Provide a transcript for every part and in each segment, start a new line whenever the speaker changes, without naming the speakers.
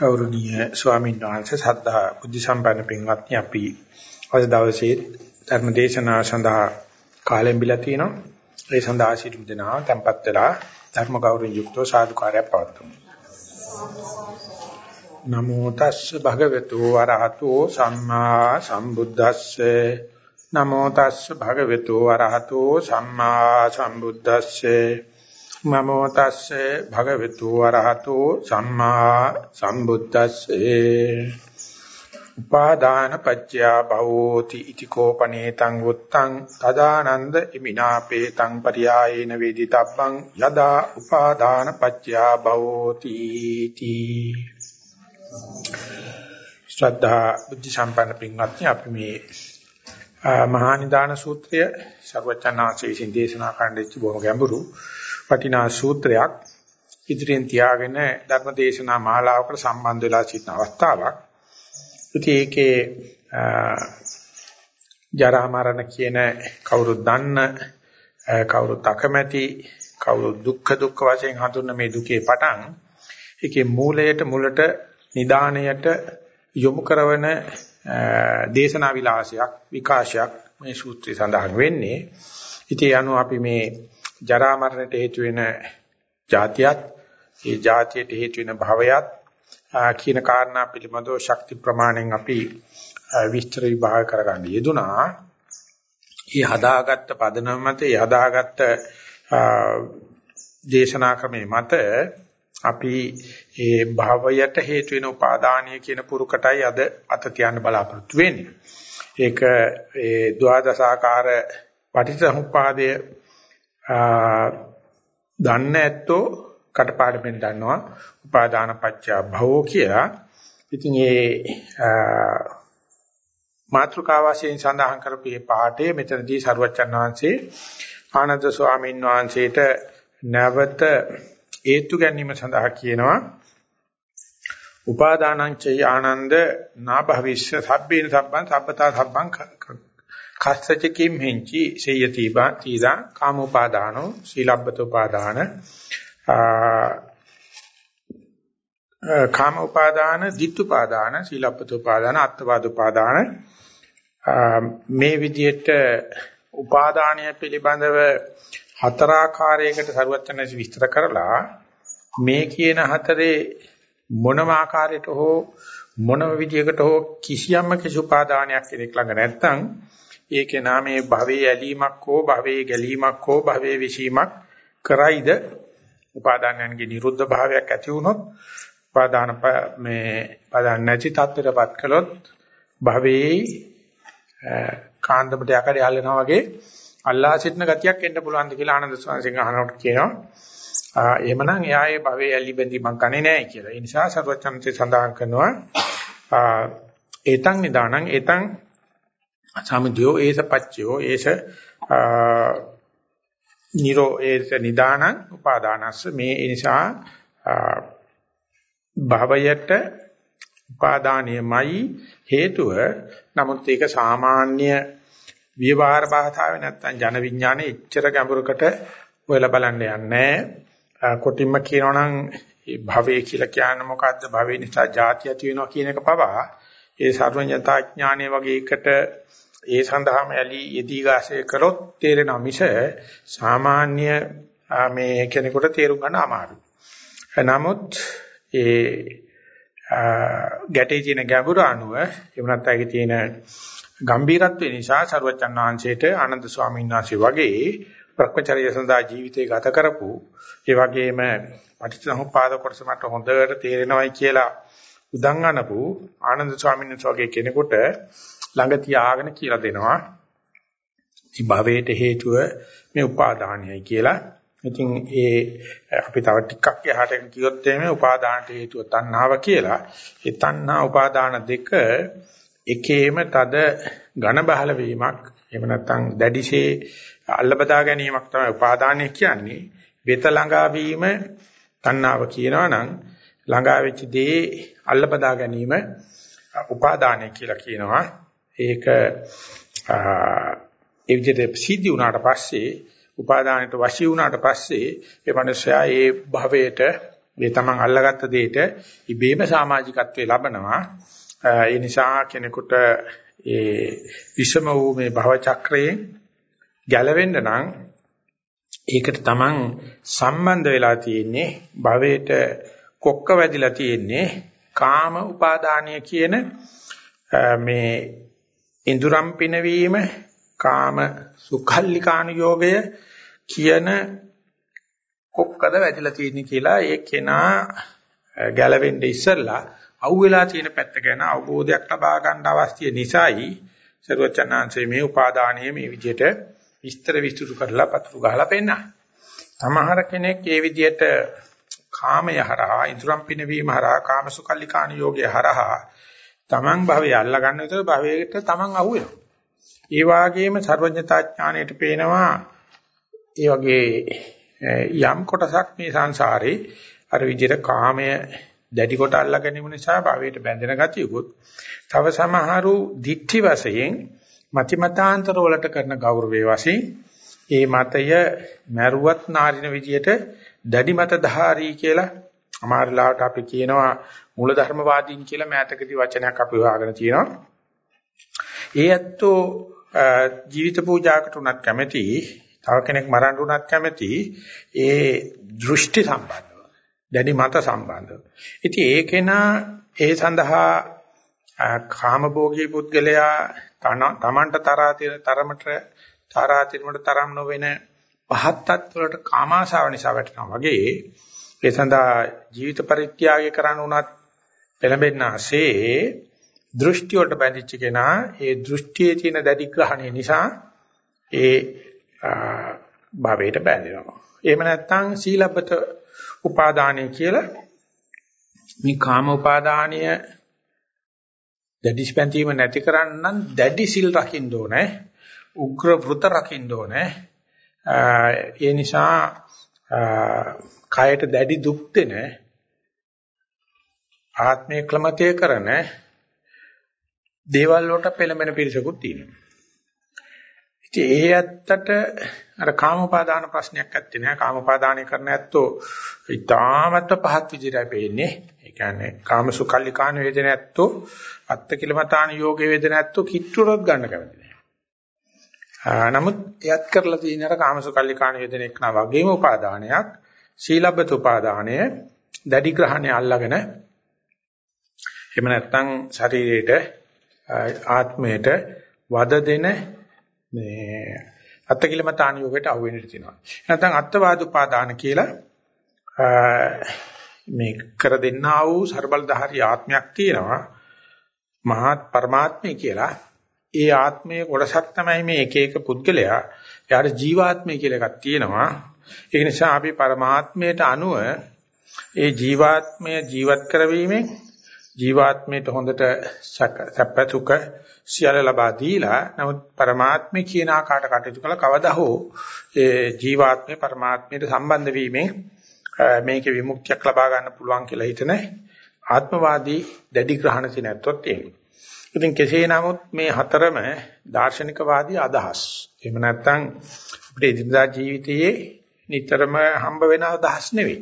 ගෞරවනීය ස්වාමීන් වහන්සේ සද්ධා බුද්ධ සම්පන්න පින්වත්නි අපි අද දවසේ ධර්ම දේශනාව සඳහා කාලෙන් බිලා තිනවා. ඒ සඳහා සිටු දෙනා tempත් වෙලා ධර්ම ගෞරවයෙන් යුක්තව සාදුකාරයක් පවත්වමු. නමෝ තස්ස භගවතු වරහතෝ සම්මා සම්බුද්දස්සේ නමෝ තස්ස භගවතු වරහතෝ සම්මා සම්බුද්දස්සේ නමෝ තස්සේ භගවතු වරහතෝ සම්මා සම්බුද්දස්සේ උපාදාන පත්‍යා භවෝති ඉති කෝපනේතං වුත්තං තදානන්ද ඉමිනාපේතං පරියායේන වේදිතබ්බං යදා උපාදාන පත්‍යා භවෝති තී ශ්‍රද්ධා බුද්ධ සම්පන්න පින්වත්නි අපි මේ මහා නිදාන සූත්‍රය සර්වචනාංශයේ විසින් දේශනා කරන්න බොහොම ගැඹුරු වටිනා සූත්‍රයක් ඉදිරියෙන් තියාගෙන ධර්ම දේශනා මාලාවකට සම්බන්ධ වෙලා සිටින අවස්ථාවක්. ඉතින් ඒකේ ජරා මරණ කියන කවුරුත් දන්න කවුරුත් අකමැති කවුරුත් දුක්ඛ දුක්ඛ වශයෙන් හඳුන්වන මේ දුකේ පටන් ඒකේ මූලයට මුලට නිදාණයට යොමු කරන දේශනා විලාසයක් විකාශයක් මේ සූත්‍රය සඳහන් වෙන්නේ. ඉතින් අනු අපි මේ ජරා මරණයට හේතු වෙන જાතියත් ඒ જાතියට හේතු වෙන භවයත් කියන කාරණා පිළිබඳව ශක්ති ප්‍රමාණයෙන් අපි විස්තර විභාග කරගන්න යෙදුනා. මේ හදාගත්ත පදනම මත ඒ හදාගත්ත දේශනා ක්‍රමයේ මත අපි ඒ භවයට හේතු වෙන උපාදානීය කියන පුරුකටයි අද අත තියන්න බලාපොරොත්තු වෙන්නේ. ඒක ඒ ද්වාදසාකාර පටිච්චසමුප්පාදයේ දන්න ඇත්තෝ කටපාඩමින් දන්නවා උපාදාන පත්‍ය භවෝ කියලා. ඉතින් ඒ මාත්‍රකාව වශයෙන් සඳහන් කරපු මේ පාඩේ මෙතනදී සරුවච්චන් වහන්සේ ආනන්ද ස්වාමීන් වහන්සේට නැවත ඒත්තු ගැනීම සඳහා කියනවා උපාදානං චය ආනන්ද නාභවිස්ස සබ්බේන සබ්බං සබ්බතා සබ්බං කස්සච කිම් හෙංචි සේයති බා තීදා කාමෝපාදානෝ සීලබ්බතෝපාදාන. කාමෝපාදාන ditthුපාදාන සීලබ්බතෝපාදාන අත්වාදෝපාදාන මේ විදිහට උපාදානය පිළිබඳව හතරාකාරයකට සරුවචනසි විස්තර කරලා මේ කියන හතරේ මොනම ආකාරයකට හෝ මොනම විදියකට හෝ කිසියම්ම කිසි උපාදානයක් කෙනෙක් ළඟ නැත්නම් ඒකේ නාමයේ භවයේ ඇලීමක් හෝ භවයේ ගැලීමක් හෝ භවයේ විසීමක් කරයිද උපාදානයන්ගේ නිරුද්ධ භාවයක් ඇති වුණොත් උපාදාන මේ උපාදාන නැති තත්ත්වයටපත් කළොත් භවයේ කාන්දමට යකඩ යල්ලනවා වගේ අල්ලා සිටින ගතියක් එන්න පුළුවන්ද කියලා ආනන්ද ස්වාමීන් අහනකොට කියනවා එහෙමනම් එයා ඒ භවයේ ඇලි බැඳීමක් ගන්නේ නැහැ කියලා. ඒ නිසා සර්වචන්තේ සඳහන් කරනවා ඒතං නිදානං ඒතං සමුදයෝ ඒස පච්චයෝ ඒස නිරෝ ඒස නිදානං උපාදානස්ස. මේ නිසා භවයට උපාදානියමයි හේතුව. නමුත් ඒක සාමාන්‍ය විවහාර භාෂාවේ නැත්තම් ජන විඥානේ එච්චර ගැඹුරකට හොයලා බලන්න යන්නේ කොටින්ම කියනවා නම් භවය කියලා කියන්නේ මොකද්ද? භවය නිසා ಜಾති ඇති වෙනවා කියන එක පවා ඒ සර්වඥතා ඥානය වගේ එකට ඒ සඳහාම ඇලි යෙදී ගාසේ කරොත් තේරෙන මිස සාමාන්‍ය මේ කෙනෙකුට තේරුම් ගන්න අමාරුයි. නමුත් ඒ ගැටේ තියෙන ගැඹුර අනුව එහෙම නැත්නම් ඒකේ තියෙන ගම්බීරත්වය නිසා සරුවචන් වහන්සේට ආනන්ද ස්වාමීන් වහන්සේ වගේ භ්‍රමචර්ය සඳහා ජීවිතය ගත කරපු ඒ වගේම පටිච්චසමුප්පාද කොටස මට හොඳට තේරෙනවයි කියලා උදන් අනපු ආනන්ද ස්වාමීන් වහන්සේ වගේ කෙනෙකුට ළඟ තියාගෙන කියලා දෙනවා. මේ භවයට හේතුව මේ උපාදානයයි කියලා. ඉතින් ඒ අපි තව ටිකක් එහාට කියොත් එimhe උපාදානට හේතුව තණ්හාව කියලා. ඒ තණ්හා උපාදාන දෙක එකේම තද ඝන බහල වීමක් එහෙම නැත්නම් දැඩිසේ අල්ලබදා ගැනීමක් තමයි උපාදානය කියන්නේ. වෙත ළඟා වීම තණ්හාව කියනවා නම් ළඟා වෙච්ච දේ අල්ලබදා ගැනීම උපාදානය කියලා කියනවා. ඒක ඒ විදිහට සිද්ධි වුණාට පස්සේ උපාදානයට වශී වුණාට පස්සේ ඒ මනුස්සයා ඒ භවයට මේ තමන් අල්ලගත්ත දෙයට ඉබේම සමාජිකත්වයේ ලබනවා. ඒ නිසා කෙනෙකුට ඒ විෂම වූ මේ භව චක්‍රයෙන් ගැලවෙන්න නම් ඒකට තමන් සම්බන්ධ වෙලා තියෙන්නේ භවයට කොක්ක වැදිලා තියෙන්නේ කාම උපාදානීය කියන මේ ඉඳුරම් පිනවීම කාම සුඛල්ලිකානුയോഗය කියන කොක්කද වැදිලා තියෙන්නේ කියලා ඒ කෙනා ගැලවෙන්න ඉස්සෙල්ලා අවුවෙලා තියෙන පැත්ත ගැන අවබෝධයක් ලබා ගන්න අවශ්‍ය නිසායි සර්වචනාංශයේ මේ උපාදානීය මේ විදිහට විස්තර විස්තර කරලා පතුරු ගහලා පෙන්නන. සමහර කෙනෙක් ඒ විදිහට කාමය හරහා ඉදරම් පිනවීම හරහා කාමසුකල්ලිකාණ යෝගය හරහා තමන් භවය අල්ලා ගන්න විතර භවයට තමන් අහු වෙනවා. ඒ වාගේම සර්වඥතා ඥාණයට පේනවා ඒ වගේ යම් කොටසක් මේ සංසාරේ අර විදිහට කාමය දැඩි කොට අල්ලා ගැනීම නිසා භවයට බැඳෙන ගතියකුත් තව සමහරු දික්ටි වශයෙන් මතිමතාන්තර වලට කරන ගෞරවයේ වශයෙන් ඒ මතය මරුවත් නාරින විදියට දැඩි මතධාරී කියලා අමාරලාවට අපි කියනවා මූලධර්මවාදීන් කියලා මෑතකදී වචනයක් අපි හොයාගෙන තියෙනවා. ඒ ඇත්තෝ ජීවිත පූජාකට උනත් කැමති, තව කෙනෙක් මරන්න උනත් කැමති ඒ දෘෂ්ටි සම්බන්ධව, දැඩි මත සම්බන්ධව. ඉතින් ඒකේනා ඒ සඳහා කාමභෝගී පුද්ගලයා තමන්ට තරාතිර තරමට තරාතිරමට තරම් නොවන පහත් තත්වලට කාමාශාව නිසා වැටෙනවා වගේ ඒ සඳහා ජීවිත පරිත්‍යාගය කරන්න උනත් පෙළඹෙන්නාසේ දෘෂ්ටි වලට බැඳිච්ච කෙනා ඒ දෘෂ්ටියේ තියෙන දැඩි ග්‍රහණය නිසා ඒ භවයට බැඳෙනවා. එහෙම නැත්නම් සීලබ්බත උපාදානය කියලා මේ කාම උපාදානීය දැඩි ස්පැන්තීම නැති කරන්න නම් දැඩි සිල් රකින්න ඕනේ. උග්‍ර වෘත රකින්න ඕනේ. ඒ නිසා කයට දැඩි දුක් දෙන ආත්මේ ක්ලමතය කරන දේවල් වලට පෙළඹෙන පිරිසකුත් තියෙනවා. ඉතින් ඒ ඇත්තට අර කාමෝපාදාන ප්‍රශ්නයක් ඇත්තේ නෑ. කාමෝපාදානය කරන ඇත්තෝ ඊටාමත්ව පහත් විදිහට පෙන්නේ. ඒ කියන්නේ කාමසුකල්ලි කාණ වේදන ඇත්තෝ අත්තකිලමතාන යෝගේ වේදන ඇත්තෝ කිට්ටුරොත් ගන්න කැමති නෑ. නමුත් එයත් කරලා තියෙන අර කාමසුකල්ලි කාණ වේදන එක්කන වගේම උපාදානයක් සීලබ්බත උපාදානය දැඩි ග්‍රහණය අල්ලාගෙන එහෙම නැත්නම් ශරීරයට ආත්මයට වද දෙන මේ අත්කිලමතාන යෝගයට අහු වෙන්න තියෙනවා. නැත්නම් අත්වාද උපාදාන කියලා මේ කර දෙන්නා වූ ਸਰබලධාරී ආත්මයක් තියෙනවා. මහත් පරමාත්මය කියලා. ඒ ආත්මයේ කොටසක් තමයි මේ එක එක පුද්ගලයා එයාට ජීවාත්මය කියලා එකක් තියෙනවා. ඒ නිසා අපි પરමාත්මයට අනුව ඒ ජීවාත්මය ජීවත් කරවීමෙන් ජීවාත්මයට හොඳට සැපසුඛ සියල්ල ලබා දීලා නමුත් પરමාත්මය කියන ආකාරයට කටයුතු කළ කවදා හෝ ඒ ජීවාත්මය પરමාත්මයට සම්බන්ධ වීමෙන් මේකේ විමුක්තියක් ලබා ගන්න පුළුවන් කියලා හිතන ආත්මවාදී දැඩි ග්‍රහණ සිනැත්තොත් තියෙනවා. ඉතින් කෙසේ නමුත් මේ හතරම දාර්ශනිකවාදී අදහස්. එහෙම නැත්නම් අපේ ඉදිරියදා ජීවිතයේ නිතරම හම්බ වෙන අදහස් නෙවෙයි.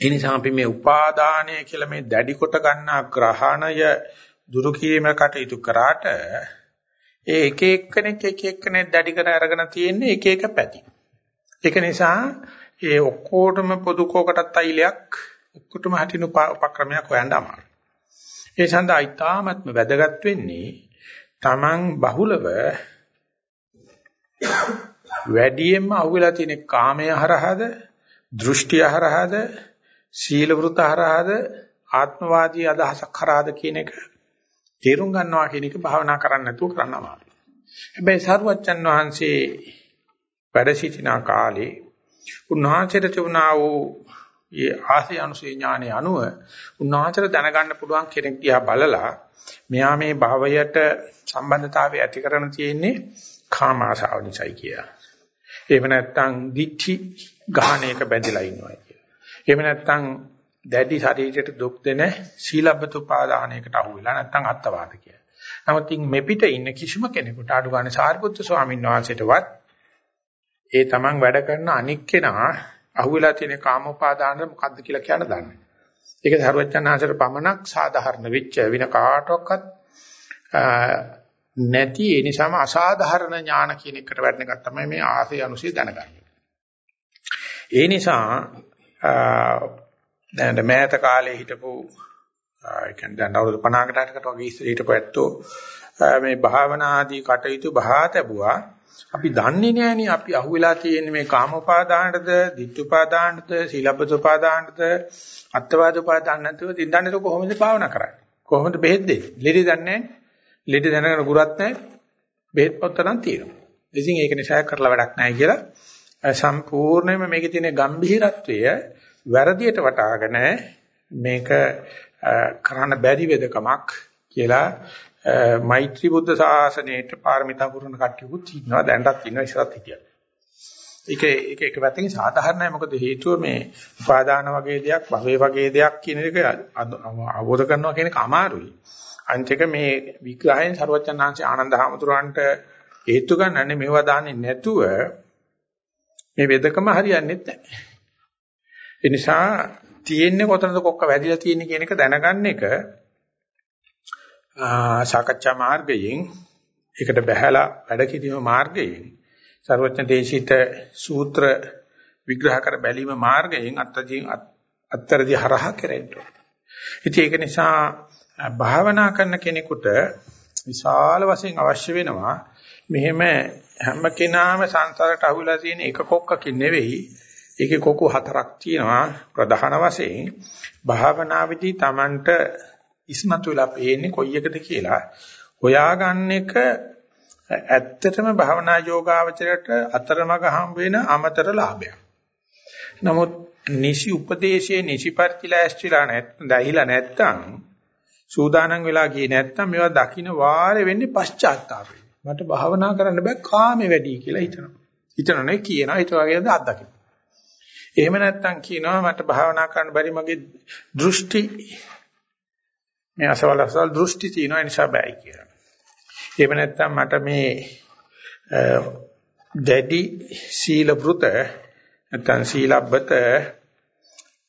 ඒ නිසා අපි මේ උපාදානය කියලා මේ දැඩි කොට ගන්නා ග්‍රහණය දුරු කිරීම කටයුතු කරාට ඒ එක එක්කෙනෙක් එක එක්කෙනෙක් දැඩි කර අරගෙන තියෙන්නේ එක එක පැති. ඒක නිසා ඒ ඔක්කොටම පොදු කෝකටත් අයිලයක් ඔක්කොටම හටින උපක්‍රමයක් හොයන්න අමාරුයි. ඒ සඳහා ඊටාත්ම වැදගත් වෙන්නේ Taman බහුලව වැඩියෙන්ම අහුවෙලා තියෙන කාමය හරහාද දෘෂ්ටිය හරහාද සීල වෘත හරහාද ආත්මවාදී අදහසක් හරහාද කියන එක තේරුම් ගන්නවා කියන එක භාවනා කරන්න නැතුව කරන්න අමාරුයි. හැබැයි සරුවච්චන් වහන්සේ වැඩ සිටින කාලේ උන්වහන්සේට තිබුණා වූ ඒ ආසය අනුසය ඥානය අනුව උන්වහන්සේට දැනගන්න පුළුවන් කෙනෙක් දිහා බලලා මෙයා මේ භවයට සම්බන්ධතාවය ඇති කරන තියෙන්නේ කාම ආශාව නිසායි කියලා. එහෙම නැත්නම් දිඨි ගහණයක බැඳලා ඉන්නවා කියලා. එහෙම නැත්නම් දැඩි ශරීරයට දුක් දෙන සීලබ්බත උපාදානයකට අහු වෙලා නැත්නම් අත්වාද කියලා. නමුත් මෙපිට ඉන්න කිසිම කෙනෙකුට අඩු ගන්න සාරිපුත්‍ර ස්වාමීන් වහන්සේටවත් ඒ තමන් වැඩ කරන අනික් කෙනා අහුවෙලා තියෙන කාමෝපාදාන මොකද්ද කියලා කියන්න දන්නේ. ඒක සර්වඥාන්සේට පමණක් සාධාරණ වෙච්ච වින කාටවත් නැති ඒ නිසාම අසාධාරණ ඥාන කියන එකට වැටෙන එක තමයි මේ ආසය අනුසය දැනගන්නේ. ඒ නිසා දැන් මෑත කාලේ හිටපු ඒ කියන්නේ දැන් අවුරුදු 50කට 60කට වගේ ඉස්සර හිටපු ඇත්තෝ මේ භාවනා ආදී කටයුතු බහා තැබුවා. අපි දන්නේ නෑනේ අපි අහුවෙලා තියෙන්නේ මේ කාමෝපාදානටද, ditthුපාදානටද, සීලබ්බතුපාදානටද, අත්වාදුපාදාන නැතුව දින්දන්නේ කොහොමද භාවනා කරන්නේ? කොහොමද බෙහෙත් දෙන්නේ? ලෙඩ දන්නේ ලෙඩ දැනගෙන ගුරත් නැහැ. බෙහෙත් පොත්ත නම් තියෙනවා. ඉතින් ඒක නිසා කරලා වැඩක් නැහැ කියලා සම්පූර්ණයෙන්ම මේකේ තියෙන ගැඹිරත්වය වැරදියට වටාගෙන මේක කරන්න බැරි වෙදකමක් කියලා මෛත්‍රී බුද්ධ ශාසනයේට පාරමිතා පුරන කට්ටියකුත් ඉන්නවා දැනටත් ඉන්නවා ඉස්සරත් හිටියා. ඒක ඒක එක පැත්තකින් සාධාරණයි මොකද හේතුව මේ උපාදාන වගේ දෙයක් භවයේ වගේ දෙයක් කියන එක අවබෝධ කරනවා කියන එක අමාරුයි. අනිත් එක මේ විග්‍රහයෙන් ਸਰවචන්නාංශ ආනන්ද හැමතුරන්ට හේතු ගන්නන්නේ මේවා දාන්නේ නැතුව මේ වෙදකම හරියන්නේ නැහැ. ඒ නිසා තියෙන්නේ කොතනද කොක්ක වැදිලා තියෙන්නේ කියන එක දැනගන්න එක සාකච්ඡා මාර්ගයෙන් ඒකට බහැලා වැඩ කිරීම මාර්ගයෙන් ਸਰවඥ දේශිත සූත්‍ර විග්‍රහ කර බැලීම මාර්ගයෙන් අත්‍යජීන් අත්තරදී හරහා කෙරෙන්න. ඉතින් ඒක නිසා භාවනා කරන කෙනෙකුට විශාල වශයෙන් අවශ්‍ය වෙනවා මෙහෙම හැම කෙනාම සංසාරට අහුලා තියෙන එක කොක්කකින් නෙවෙයි ඒකේ කොකු හතරක් තියෙනවා ප්‍රධාන වශයෙන් භාවනාවේදී Tamanට ඉස්මතු වෙලා පේන්නේ කොයි එකද කියලා හොයාගන්න එක ඇත්තටම භවනා යෝගාවචරයට අතරමඟ හම් වෙන අමතර ලාභයක්. නමුත් නිසි උපදේශයේ නිසි පරිතිලෑස්තිලා නැත්නම් දැහිලා නැත්නම් සූදානම් වෙලා ගියේ නැත්නම් මේවා දකින්න වාරේ වෙන්නේ පශ්චාත්තාපය. මට භාවනා කරන්න බෑ කාමේ වැඩි කියලා හිතනවා. හිතනනේ කියනවා ඊට වගේද අත්දකින්න. එහෙම නැත්නම් කියනවා මට භාවනා කරන්න බැරි මගේ දෘෂ්ටි මේ අසවල් අසවල් දෘෂ්ටි තියෙනවා නිසා බෑයි කියලා. එහෙම නැත්නම් මට මේ දැඩි සීල වෘත නැත්නම් සීලබ්බත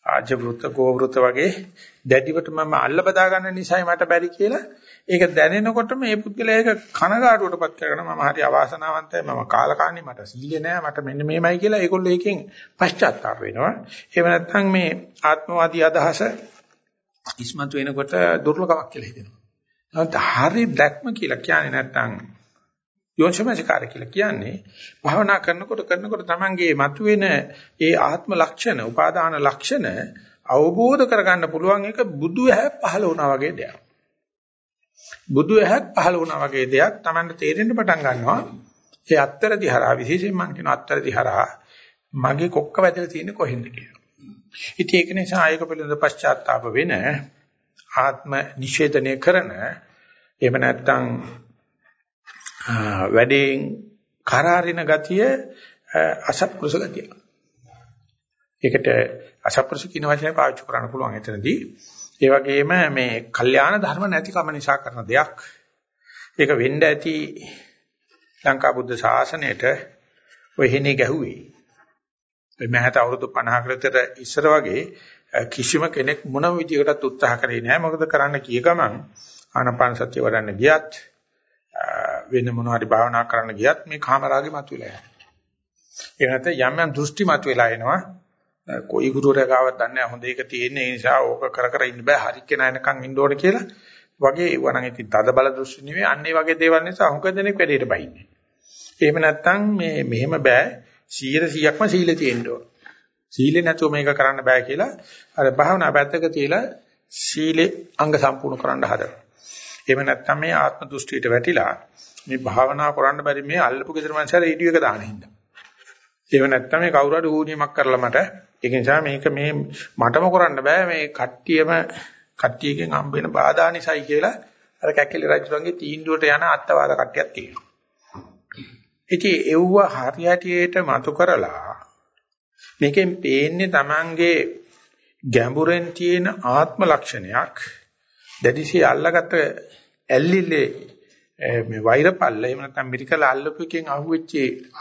ආජ වෘත ගෝ වෘත වගේ දැඩිවට මම අල්ල බදා ගන්න නිසායි මට බැරි කියලා ඒක දැනෙනකොට මේ පුද්ගලයා ඒක කනගාටුවටපත් කරගෙන මම හරි අවාසනාවන්තයි මම කාලකාණී මට සීලේ නෑ මට මෙන්න මේමයි කියලා ඒගොල්ලෝ එකෙන් පශ්චාත්තාප වෙනවා එහෙම නැත්නම් මේ ආත්මවාදී අදහස ඉස්මතු වෙනකොට දුර්ලභමක් කියලා හිතෙනවා නැත්නම් හරි දැක්ම කියලා කියන්නේ නැත්නම් යෝනිසමස්කාරය කියලා කියන්නේ භාවනා කරනකොට කරනකොට තමන්ගේ මතුවෙන ඒ ආත්ම ලක්ෂණ, උපාදාන ලක්ෂණ අවබෝධ කරගන්න පුළුවන් එක බුදු ඇහැ පහළ වුණා වගේ දෙයක්. බුදු ඇහක් පහළ වුණා වගේ දෙයක් තමන්ට තේරෙන්න පටන් ගන්නවා. ඒ අත්තරදි හරහා විශේෂයෙන් මම කියන අත්තරදි හරහා මගේ කොක්ක වැදලා තියෙන්නේ කොහෙන්ද කියලා. ඉතින් ඒක නිසා ආයක පිළිබඳ පශ්චාත්තාප වෙන ආත්ම නිෂේධනය කරන එහෙම නැත්නම් වැඩෙන් කරාරින ගතිය අසත්පුරුෂ ගතිය. ඒකට අසත්පුරුෂ කියන වචනේ පාවිච්චි කරන්න පුළුවන් එතනදී. ඒ වගේම මේ කල්යාණ ධර්ම නැතිකම නිසා කරන දෙයක්. ඒක වෙන්න ඇති ලංකා බුද්ධ ශාසනයට ඔය හිනේ ගැහුවේ. මේ මහත අවුරුදු 50කට විතර ඉස්සර වගේ කිසිම කෙනෙක් මොනම විදියකටත් උත්සාහ කරේ නැහැ. මොකද කරන්න කිය ගමන් ආනපාන සතිය වඩන්න ගියත් වෙන මොනවා හරි භාවනා කරන්න ගියත් මේ කාමරාගෙ මතුවලා යනවා. ඒ නැත්නම් යම් යම් දෘෂ්ටි මතුවලා එනවා. කොයි ගුරුවරයා ගාවත් දන්නේ නැහැ හොඳ එක තියෙන නිසා ඕක කර කර ඉන්න බෑ හරි කෙනා එනකන් ඉන්න ඕනේ කියලා වගේ වරන් ඉතින් තද බල දෘෂ්ටි නෙවෙයි අන්න ඒ වගේ දේවල් නිසා හුඟ දෙනෙක් වැඩේට බයින්නේ. එහෙම නැත්නම් මේ මෙහෙම බෑ 100%ක්ම සීලේ තියෙන්න ඕන. සීලේ නැතුව මේක කරන්න බෑ කියලා අර භාවනා පැත්තක තියලා සීලේ අංග සම්පූර්ණ කරන්න හදනවා. එහෙම නැත්නම් මේ ආත්ම දෘෂ්ටියට වැටිලා මේ භාවනා කරන්න බැරි මේ අල්ලපු ගෙදර මනසට රේඩියෝ එක දාන හින්දා. එහෙම නැත්නම් මේ කවුරු හරි ඌනියමක් කරලා මට ඒක නිසා මේක මේ මටම කරන්න බෑ මේ කට්ටියම කට්ටියකින් හම්බ වෙන බාධා නිසායි කියලා අර කැකලි රජුගේ තීන්දුවට යන අත්වාද කට්ටියක් තියෙනවා. ඉතින් එව්ව හරියටියට මතු කරලා මේකෙන් පේන්නේ Tamange ගැඹුරෙන් තියෙන ආත්ම ලක්ෂණයක් දැඩිසේ අල්ලගත්ත ඇල්ලිලේ මේ වෛරපල්ල එහෙම නැත්නම් මිරිකල අල්ලපු එකෙන් අහුවෙච්ච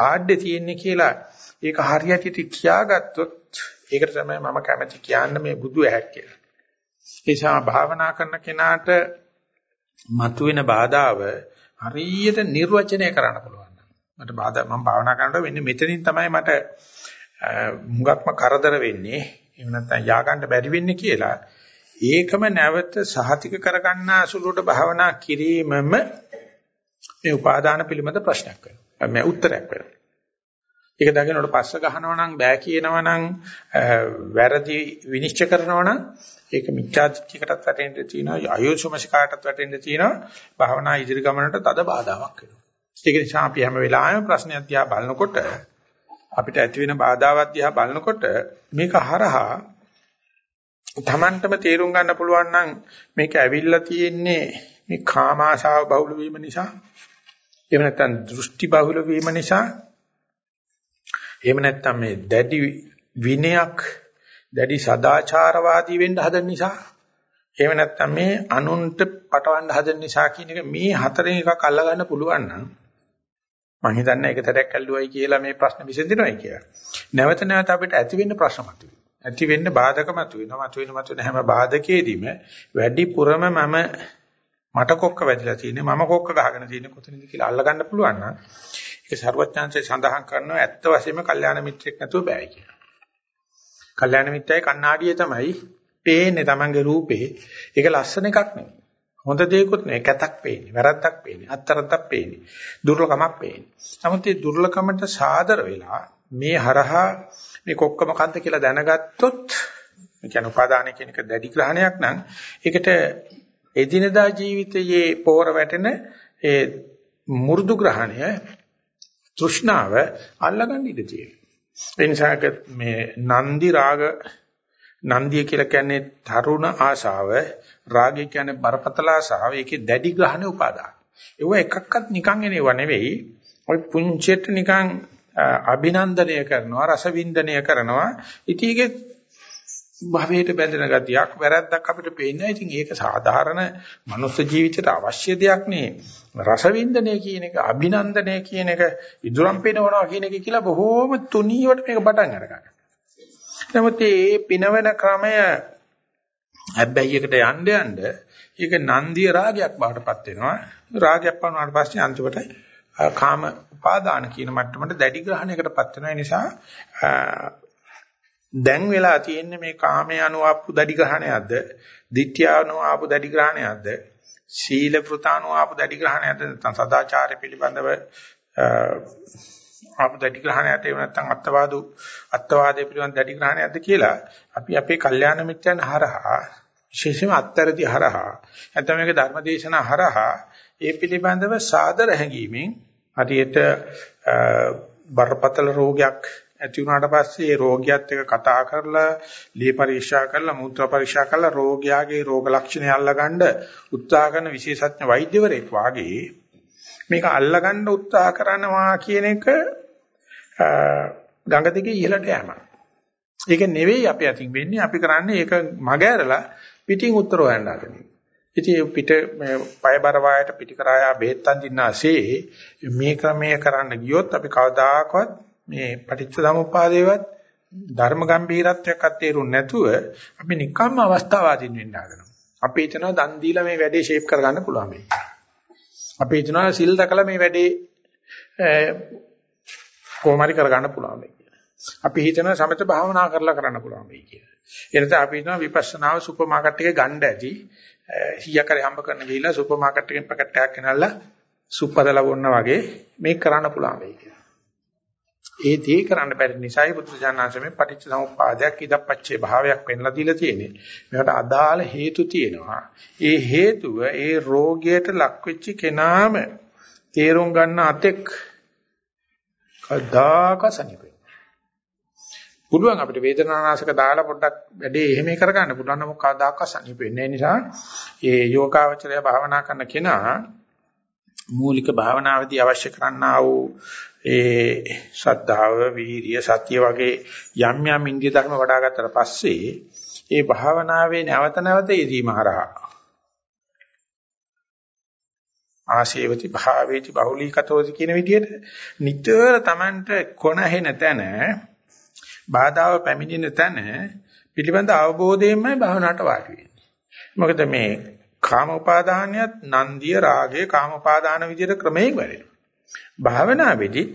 ආඩේ තියෙන්නේ කියලා ඒක හරියට කියාගත්තොත් ඒකට තමයි මම කැමති කියන්න මේ බුදු ඇහැක් කියලා. ඒ නිසා භාවනා කරන කෙනාට මතුවෙන බාධාව හරියට නිර්වචනය කරන්න පුළුවන්. මට බාධා මම භාවනා කරනකොට වෙන්නේ මෙතනින් තමයි මට මුගක්ම කරදර වෙන්නේ. එහෙම නැත්නම් යා ගන්න බැරි වෙන්නේ කියලා ඒකම නැවත සහතික කරගන්න අසුලට භාවනා කිරීමම මේ උපාදාන පිළිබඳ ප්‍රශ්නයක් වෙනවා. මේ උත්තරයක් වෙනවා. ඒක දකිනකොට පස්ස ගහනවා නම් බෑ කියනවා නම් වැරදි විනිශ්චය කරනවා නම් ඒක මිත්‍යාදිත්‍යකටත් වැටෙන්න තියෙනවා අයෝසමසිකාටත් වැටෙන්න තියෙනවා භාවනා ඉදිරි ගමනට තද බාධාවක් වෙනවා. ඒක නිසා අපි හැම වෙලාවෙම ප්‍රශ්නයක් දිහා බලනකොට අපිට ඇති වෙන බාධාවත් දිහා බලනකොට මේක හරහා Tamanටම තේරුම් ගන්න පුළුවන් නම් මේක ඇවිල්ලා තියෙන්නේ මේ කාම ආශාව බහුල වීම නිසා එහෙම නැත්නම් දෘෂ්ටි බහුල වීම නිසා එහෙම නැත්නම් මේ දැඩි විනයක් දැඩි සදාචාරවාදී වෙන්න හදන නිසා එහෙම නැත්නම් මේ අනුන්ට පටවන්න හදන නිසා කියන එක මේ හතරෙන් එකක් අල්ලගන්න පුළුවන් නම් මම හිතන්නේ ඒක තරයක් ඇල්ලුවයි කියලා මේ ප්‍රශ්න විසඳිනවයි කියලා. නැවත නැවත අපිට ඇති වෙන්න ප්‍රශ්න මතුවේ. ඇති වෙන්න බාධක මතුවෙනවා. මතුවෙන මතුවෙන හැම බාධකයේදීම වැඩිපුරම මම මට කොක්ක වැදිලා තියෙන්නේ මම කොක්ක ගහගෙන තියෙන්නේ කොතනද කියලා අල්ලගන්න පුළුවන් නම් ඒක ਸਰවඥාන්සේ සඳහන් කරනවා ඇත්ත වශයෙන්ම කල්යාණ මිත්‍රෙක් නැතුව බෑ කියලා. කල්යාණ මිත්‍රයි කණ්ණාඩියේ තමයි පේන්නේ Tamange රූපේ. ඒක ලස්සන එකක් නෙවෙයි. හොඳ දෙයක්වත් නෙවෙයි කැතක් පේන්නේ. වැරද්දක් පේන්නේ. අත්තරද්දක් පේන්නේ. දුර්ලභමක් පේන්නේ. නමුත් මේ දුර්ලභමට සාදර වෙලා මේ හරහා මේ කොක්ක මොකද්ද කියලා දැනගත්තොත් ඒ කියන්නේ උපාදාන කියන එක දැඩි ග්‍රහණයක් නම් ඒකට එදිනදා ජීවිතයේ පෝර වැටෙන ඒ මු르දු ග්‍රහණය තෘෂ්ණාව අල්ලගන්න ඉඩ තියෙනවා. ඒ නිසා මේ නන්දි රාග නන්දිය කියලා කියන්නේ තරුණ ආශාව, රාගය කියන්නේ බරපතල ආශාව, ඒකේ දැඩි ග්‍රහණ උපාදාන. ඒව එකක්වත් නිකන් එනව නෙවෙයි. ඔය පුංචිට නිකන් අභිනන්දනය කරනවා, රසවින්දනය කරනවා. ඉතින් භවයට බැඳෙන ගතියක් වැරද්දක් අපිට පේන්නේ. ඉතින් ඒක සාධාරණ මනුස්ස ජීවිතයට අවශ්‍ය දෙයක් නේ. රසවින්දනය කියන එක, අභිනන්දනය කියන එක, ඉදුරම් පේනවා කියන එක කියලා බොහෝම තුනීවට මේක පටන් අරගන්න. නමුත් මේ පිනවන ක්‍රමය හැබැයිකට යන්න යන්න ඒක නන්දිය රාගයක් බාටපත් වෙනවා. රාගයක් වුණාට පස්සේ අන්තිමට කාම උපාදාන කියන මට්ටමට දැඩි ග්‍රහණයකටපත් වෙන නිසා දැන් වෙලා තියෙන්නේ මේ කාමයේ අනුආපු දැඩි ග්‍රහණයක්ද, ditthya අනුආපු දැඩි ග්‍රහණයක්ද, සීල වෘතානෝ ආපු දැඩි ග්‍රහණයක්ද? නැත්නම් සදාචාරය පිළිබඳව ආපු දැඩි ග්‍රහණයක්ද එහෙම නැත්නම් අත්වාදු අත්වාදයේ පිළිබඳ දැඩි ග්‍රහණයක්ද කියලා අපි අපේ කල්යාණ මිත්‍යයන් හරහා විශේෂයෙන්ම අත්තරති හරහා නැත්නම් මේක ධර්මදේශන හරහා ඒ පිළිබඳව සාදර හැඟීමෙන් හරියට බරපතල රෝගයක් ඇති වුණාට පස්සේ ඒ රෝගියත් එක්ක කතා කරලා ලී පරීක්ෂා කරලා මූත්‍රා පරීක්ෂා කරලා රෝගියාගේ රෝග ලක්ෂණ අල්ලගන්න උත්සාහ කරන විශේෂඥ වෛද්‍යවරයෙක් වාගේ මේක අල්ලගන්න උත්සාහ කරනවා කියන එක ගඟ දිගේ ඉහළට යෑමක්. ඒක නෙවෙයි අපි අතින් වෙන්නේ අපි කරන්නේ ඒක මගහැරලා පිටින් උත්තර හොයන්න හදන ඉතින් පිට මේ පය බර වායට පිටිකරායා බෙහෙත් අඳින්නාසේ මේ ක්‍රමයේ කරන්න ගියොත් අපි කවදාකවත් මේ පටිච්ච සමුප්පාදේවත් ධර්ම ගැඹීරත්වයක් අතේරුන්නේ නැතුව අපි නිකම්ම අවස්ථාවාදීන් වෙන්න හදනවා. අපි හිතනවා දන් දීලා මේ වැඩේ ෂේප් කරගන්න පුළුවන් මේ. අපි හිතනවා සිල් දකලා මේ වැඩේ කොහොමරි කරගන්න පුළුවන් මේ කියලා. අපි හිතනවා සමත භාවනා කරලා කරන්න පුළුවන් මේ කියලා. එනත අපි හිතනවා විපස්සනාව සුපර් මාකට් එකේ ගන්න ඇති. 100 කරේ හම්බ කරන්න ගිහිල්ලා සුපර් මාකට් එකෙන් පැකට් එකක් ගෙනල්ලා සුප් හදලා බොන්නා වගේ මේක කරන්න පුළුවන් වෙයි කියලා. ඒ දේ කරන්න බැරි නිසායි බුදුසසුනාංශමේ පටිච්ච සමුප්පාදයක් ඉදප්පච්චේ භාවයක් වෙන්නලා දීලා තියෙන්නේ. මේකට අදාළ හේතු තියෙනවා. ඒ හේතුව ඒ රෝගයට ලක්වෙච්ච කෙනාම තේරුම් ගන්න අතෙක් කදාක සනිපේ. පුළුවන් අපිට වේදනානාශක දාලා පොඩ්ඩක් වැඩේ එහෙම කරගන්න පුළුවන් නම් කවදාක සනිප වෙන්නේ නිසා ඒ යෝගාවචරය භාවනා කරන කෙනා මූලික භාවනාවේදී අවශ්‍ය කරන්නා වූ ඒ ශ්‍රද්ධාව, වීරිය, සතිය වගේ යම් යම් ඉන්දිය ධර්ම වඩා ගත්තට පස්සේ ඒ භාවනාවේ නැවත නැවත යෙදීම හරහා ආශේවති භාවේති බහුලීකතෝති කියන විදිහට නිතර Tamanට කොනහෙන තැන බාධාව පැමිණෙන තැන පිළිබඳ අවබෝධයෙන්මයි භවනාට වාඩි වෙන්නේ. මොකද මේ කාම උපාදානියත් නන්දිය රාගය කාම උපාදාන විදිහට ක්‍රමයෙන් වැඩෙනවා. භාවනාවේදී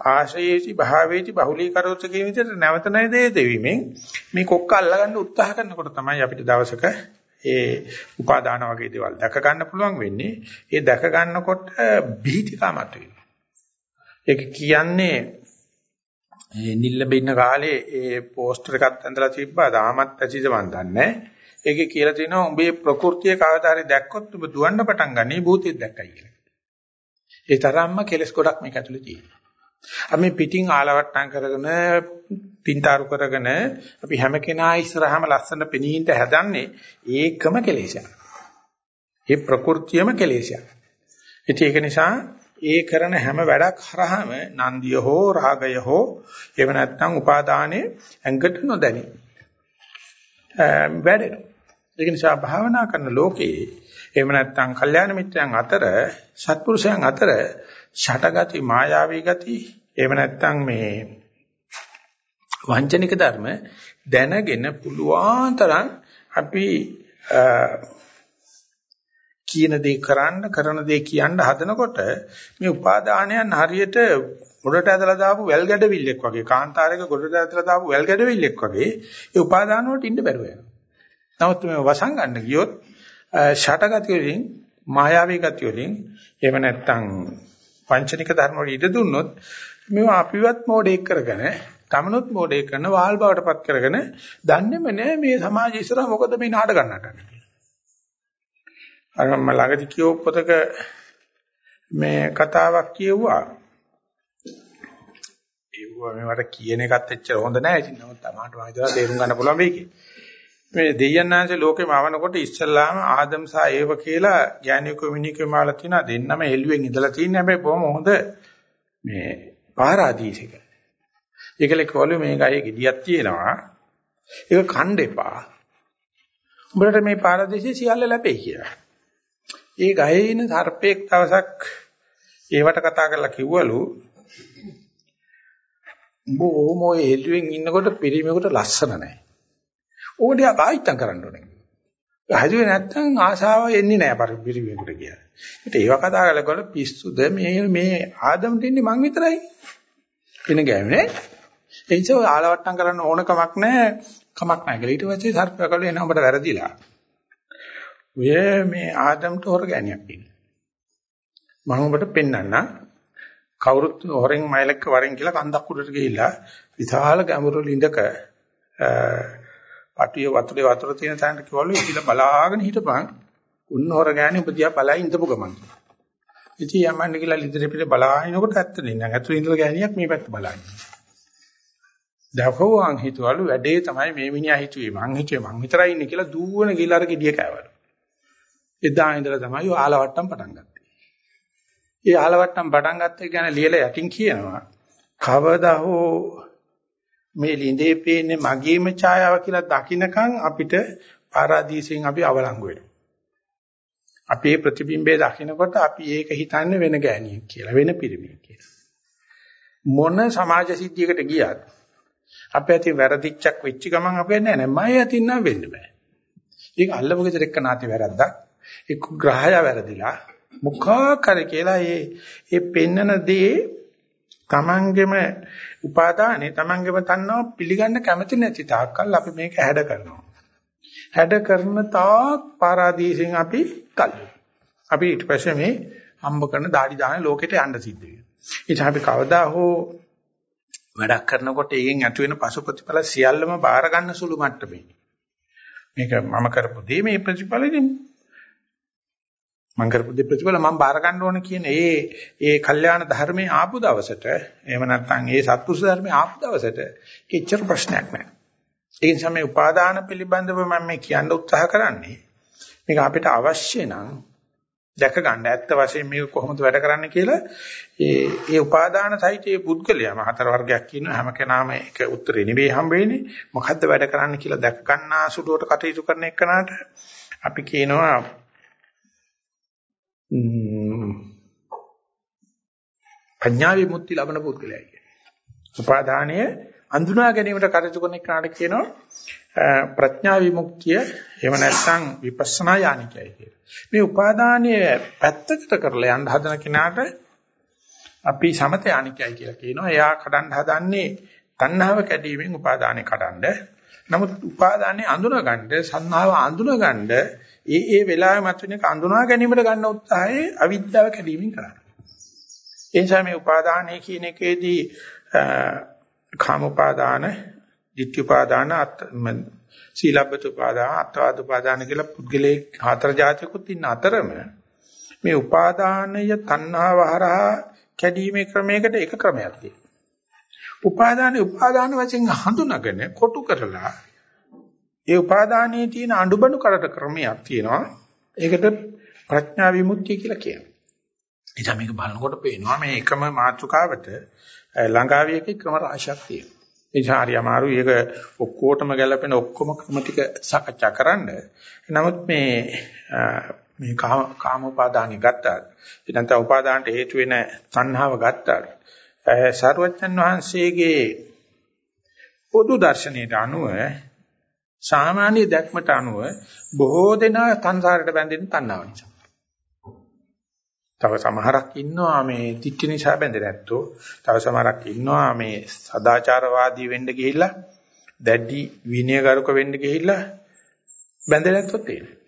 ආශ්‍රයේති භාවේති බහුලීකරොත් කියන විදිහට නැවත නැදේ දෙවීමෙන් මේ කොක්ක අල්ලගන්න උත්සාහ කරනකොට තමයි අපිට දවසක ඒ උපාදාන වගේ දේවල් දැක ගන්න පුළුවන් වෙන්නේ. ඒ දැක ගන්නකොට බීතිකාමත් වෙනවා. ඒක කියන්නේ ඒ නිල්ලඹ ඉන්න කාලේ ඒ පෝස්ටර් එකක් ඇඳලා තිබ්බා. තාමත් ඇසිද මන් දන්නේ. ඒකේ කියලා තියෙනවා උඹේ ප්‍රകൃතිය කවදා හරි දැක්කොත් උඹ දුවන්න පටන් ගන්නේ භූතයක් දැක්කයි කියලා. ඒ තරම්ම කෙලස් ගොඩක් මේක ඇතුලේ තියෙනවා. අපි පිටින් ආලවට්ටම් කරගෙන පින්තාරු කරගෙන අපි හැම කෙනා ඉස්සරහම ලස්සන පෙනීින්ට හදන්නේ ඒකම කෙලෙසයක්. ඒ ප්‍රകൃතියම කෙලෙසයක්. ඉතින් ඒක නිසා ඒ කරන හැම වැඩක් හරහාම නන්දිය හෝ රාගය හෝ එහෙම නැත්නම් උපාදානයේ ඇඟට නොදැනි. වැඩෙනවා. ඒක නිසා භාවනා කරන ලෝකේ එහෙම නැත්නම් කල්යාණ මිත්‍රයන් අතර සත්පුරුෂයන් අතර ෂටගති මායාවී ගති එහෙම නැත්නම් මේ වංචනික ධර්ම දැනගෙන පුළුවන් තරම් අපි කියන දේ කරන්න කරන දේ කියන්න හදනකොට මේ උපාදානයන් හරියට ගොඩට ඇදලා දාපු වැල් ගැඩවිල්ලෙක් වගේ කාන්තාරයක ගොඩට ඇදලා දාපු වැල් ගැඩවිල්ලෙක් වගේ ඒ උපාදාන වලට ඉන්න බැරුව යනවා. නමුත් මේ වසන් ගන්න ගියොත් ෂටගති වලින් මායාවී ගති වලින් එහෙම නැත්නම් පංචනික ධර්ම වල ඉඩ දුන්නොත් මේවා අපිවත් මොඩේක් කරගෙන තමනුත් මොඩේක් කරන වාල් බවටපත් කරගෙන දන්නේම නෑ මේ සමාජය ඉස්සරහ මොකද මේ නාටක ගන්නට අර මම ළඟදි කියෝ පොතක මේ කතාවක් කියුවා ඒවා මේවට කියන එකත් එච්චර හොඳ නෑ. ඉතින් නමුත් තමාට මම හිතලා තේරුම් ගන්න පුළුවන් වෙයි කියලා. මේ දෙයයන්ාංශ ලෝකෙම ආවනකොට ඉස්සල්ලාම ආදම් සහ ඒව කියලා ඥානිකෝ මිනිකෝ මාලා තියෙනවා දෙන්නම එළුවෙන් ඉඳලා තියෙන හැබැයි බොහොම හොඳ මේ පාරාදීසික. ඒකල කෝලු මේ ගහේ ගෙඩියක් තියෙනවා. ඒක කන්න එපා. උඹලට මේ පාරාදීසිය සියල්ල ලැබෙයි කියලා. ඒ ගහේ ඉන්න සර්පෙක් දවසක් ඒවට කතා කරලා කිව්වලු උඹ ඕම ඔය එළුවෙන් ඉන්නකොට පිරිමියෙකුට ලස්සන නැහැ. ඕක දිහා භාවිතම් කරන්න ඕනේ. හදුවේ නැත්තම් ආශාව එන්නේ නැහැ පිරිමියෙකුට කියලා. ඒත් ඒව කතා කරලා පිස්සුද මේ මේ ආදම්ට ඉන්නේ මං විතරයි. වෙන ගෑමනේ. ඒ නිසා ආලවට්ටම් කරන්න ඕන කමක් නැහැ. කමක් නැහැ කියලා. ඊට පස්සේ සර්පයා කළේ එන ඔබට වැරදිලා. ඔය මේ ආදම්ට හොර ගෑණියක් ඉන්නේ. මම ඔබට පෙන්වන්නම්. කවුරුත් හොරෙන් මයිලක වරෙන් කියලා කන්දක් උඩට ගිහිල්ලා විශාල ගැඹුරු ලිඳක පටිය වතුරේ වතුර තියෙන තැනට කිව්වලු ඉතිලා බලාගෙන හිටපන්. උන්න හොර ගෑණි ඔබ දිහා බලලා ඉඳපු ගමන්. ඉතින් යමන්න කියලා ලිදර පිට බලාගෙනකොට ඇත්ත නෙන්න. ඇතුළේ ඉඳලා ගෑණියක් මේ පැත්ත බලන්නේ. දවෝන් හිතවලු වැඩේ තමයි මේ මිනිහා හිතුවේ. මං හිතුවේ මං විතරයි ඉන්නේ කියලා දූවන ගිහලා අර ගෙඩිය කෑවලු. එදා ඉඳලා තමයි ඔය ආලවට්ටම් පටන් ගත්තේ. ඒ ආලවට්ටම් පටන් ගත්තේ කියන්නේ ලියලා යටින් කියනවා. කවදා හෝ මේ ලිඳේ පේන්නේ මගේම ඡායාව කියලා දකින්නකන් අපිට පාරාදීසෙන් අපි අවලංගු වෙනවා. අපේ ප්‍රතිබිම්බය දකින්නකොට අපි ඒක හිතන්නේ වෙන ගෑණියෙක් කියලා වෙන පිරිමියෙක් කියලා. මොන සමාජ සිද්ධියකට ගියත් අපේ අතින් වැරදිච්චක් වෙච්ච ගමන් අපි නෑ නෑ මම අතින් නම් වෙන්න බෑ. ඒක අල්ලපු ගෙදර එක්ක නාති වැරද්දක්. එක්ක ග්‍රහය වැරදිලා මොකක් කර කියලා ඒ ඒ පෙන්නන දේ තමන්ගෙම උපාදානේ තමන්ගෙම තණ්හාව පිළිගන්න කැමති නැති තාක්කල් අපි මේක හැඩ කරනවා. හැඩ කරන තාක් පාරාදීසෙන් අපි කල්. අපි ඊට පස්සේ මේ හම්බ කරන দাঁඩි දාන ලෝකෙට යන්න සිද්ධ වෙනවා. ඉතින් අපි කවදා හෝ වැඩක් කරනකොට ඒකෙන් ඇති වෙන පසු ප්‍රතිඵල සියල්ලම බාර ගන්න සුළු මට්ටමේ. මේක මම කරපු දේ මේ ප්‍රතිඵලෙදී මම කරපු දේ ප්‍රතිඵල මම බාර ගන්න ඕන කියන ඒ ඒ කල්යාණ ධර්මයේ ආපු දවසට එහෙම නැත්නම් ඒ සත්පුරුෂ ධර්මයේ ආපු දවසට කිච්චර ප්‍රශ්නයක් නැහැ. ඒ නිසා මේ උපාදාන පිළිබඳව මම මේ කියන්න උත්සාහ කරන්නේ මේක අපිට අවශ්‍ය නම් දැක ගන්න ඇත්ත වශයෙන් මේක කොහොමද වැඩ කරන්නේ කියලා ඒ ඒ උපාදාන සහිතේ පුද්ගලයාම හතර වර්ගයක් කියන හැම කෙනාම එක උත්තරේ නෙවෙයි හම්බ වෙන්නේ මොකද්ද වැඩ කරන්න කියලා දැක ගන්නා සුළුවට කටයුතු කරන එකනට අපි කියනවා ප්‍රඥා විමුක්ති ලබන පුද්ගලයා කියන්නේ. උපාදානය අඳුනා ගැනීමට කටයුතු කරන එකට කියනවා ප්‍රඥා විමුක්තිය එහෙම නැත්නම් විපස්සනා යානිකයි කියලා. මේ උපාදානයේ පැත්තකට කරලා යන්න හදන කෙනාට අපි සමත යානිකයි කියලා කියනවා. එයා කඩන්න හදන්නේ තණ්හාව කැඩීමෙන් උපාදානෙ කඩන්න. නමුත් උපාදානෙ අඳුනගන්න, සංහාව අඳුනගන්න ඒ ඒ වෙලාවෙ මතුවෙන එක අඳුනා ගැනීමට ගන්න උත්සාහයේ අවිද්‍යාව කැඩීමෙන් කරන්නේ. ඒ නිසා මේ උපාදානය කියන එකේදී කාම උපාදාන, ditthi උපාදාන, සීලබ්බත උපාදාන, අත්වාද උපාදාන කියලා පුද්ගලයේ හතර જાතිකුත් ඉන්න අතරම මේ උපාදානය තණ්හාව හරහා කැඩීමේ ක්‍රමයකට එක ක්‍රමයක් තියෙනවා. උපාදානේ උපාදාන වශයෙන් හඳුනාගෙන කොටු කරලා ඒ උපාදානයේ තියෙන අඬබණු කරට ක්‍රමයක් තියෙනවා. ඒකට ප්‍රඥා විමුක්තිය කියලා කියනවා. එතන මේක බලනකොට පේනවා මේ එකම මාතෘකාවට ළඟාවියක ක්‍රම රාශියක් තියෙනවා. ඒ හරි අමාරු ඒක ඔක්කොටම ගැලපෙන ඔක්කොම ක්‍රම ටික සාකච්ඡා කරන්න. නමුත් මේ මේ කාම කාම උපාදානිය ගත්තා. ඊටන්ත උපාදානට හේතු වෙන තණ්හාව ගත්තා. සර්වඥන් වහන්සේගේ පොදු දර්ශනයට අනුව සාමාන්‍ය දැක්මට අනුව බොහෝ දෙනා සංසාරයට බැඳෙන තණ්හාව නිසා. තව සමහරක් ඉන්නවා මේ තිත්ති නිසා බැඳෙන්නේ නැත්තෝ. තව සමහරක් ඉන්නවා මේ සදාචාරවාදී වෙන්න ගිහිල්ලා දැඩි විනයගරුක වෙන්න ගිහිල්ලා බැඳෙන්නේ නැත්තොත් තියෙනවා.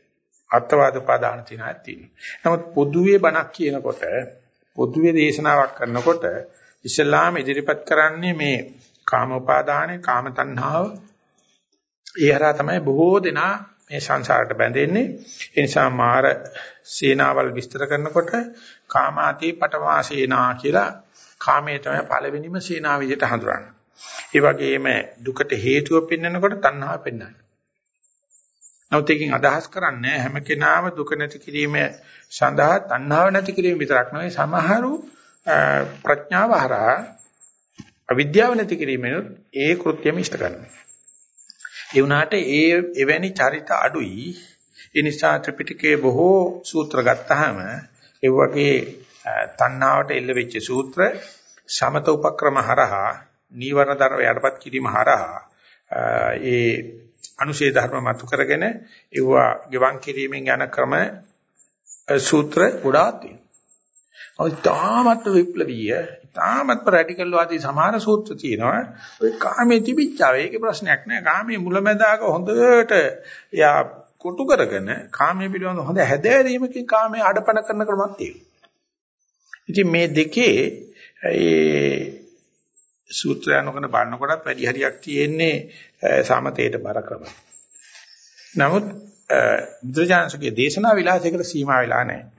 අත්වාද උපාදාන තියනක් තියෙනවා. නමුත් පොදුවේ බණක් කියනකොට පොදුවේ දේශනාවක් කරනකොට ඉස්ලාම ඉදිරිපත් කරන්නේ මේ කාම උපාදානේ කාම තණ්හාව ඒ හරහා තමයි බොහෝ දෙනා මේ සංසාරයට බැඳෙන්නේ. ඒ නිසා මාර සේනාවල් විස්තර කරනකොට කාමාතී පටවා සේනා කියලා කාමයේ තමයි පළවෙනිම සේනාව විදිහට හඳුරන්නේ. ඒ වගේම දුකට හේතුව පෙන්වනකොට තණ්හාව පෙන්වනවා. නමුත් එකකින් අදහස් කරන්නේ හැම කෙනාම දුක නැති කිරීම සඳහා තණ්හාව නැති කිරීම විතරක් නෙවෙයි සමහරු ප්‍රඥාව හරහා අවිද්‍යාව නැති කිරීමෙනුත් ඒ කෘත්‍යම ඉෂ්ට කරනවා. ඒ වුණාට ඒ එවැනි චරිත අඩුයි. ඒ නිසා ත්‍රිපිටකයේ බොහෝ සූත්‍ර ගත්තාම ඒ වගේ තණ්හාවට එල්ල වෙච්ච සූත්‍ර සමත උපක්‍රම හරහා නීවරණ ධර්ම යටපත් කිරීම හරහා ඒ අනුශේ ධර්ම මතු කරගෙන ඒවා ගෙවන් කිරීමෙන් යන ක්‍රම සූත්‍ර ගොඩාක් තියෙනවා. ඔය තාමත් විප්ලවීය, තාමත් රැඩිකල් වාදී සමහර සූත්‍ර තියෙනවා. ඔය කාමයේ තිබිච්චාව ඒකේ ප්‍රශ්නයක් නෑ. කාමයේ මුලැමැදාක හොඳට යා කොටු කරගෙන කාමයේ පිළිබඳ හොඳ හැදෑරීමකින් කාමයේ අඩපණ කරන ක්‍රමයක් තියෙනවා. ඉතින් මේ දෙකේ ඒ සූත්‍රය අනුකන බලනකොටත් වැඩි හරියක් තියෙන්නේ සමතේට බර ක්‍රම. නමුත් බුදුජානකගේ දේශනා විලාසයකට සීමා වෙලා නැහැ.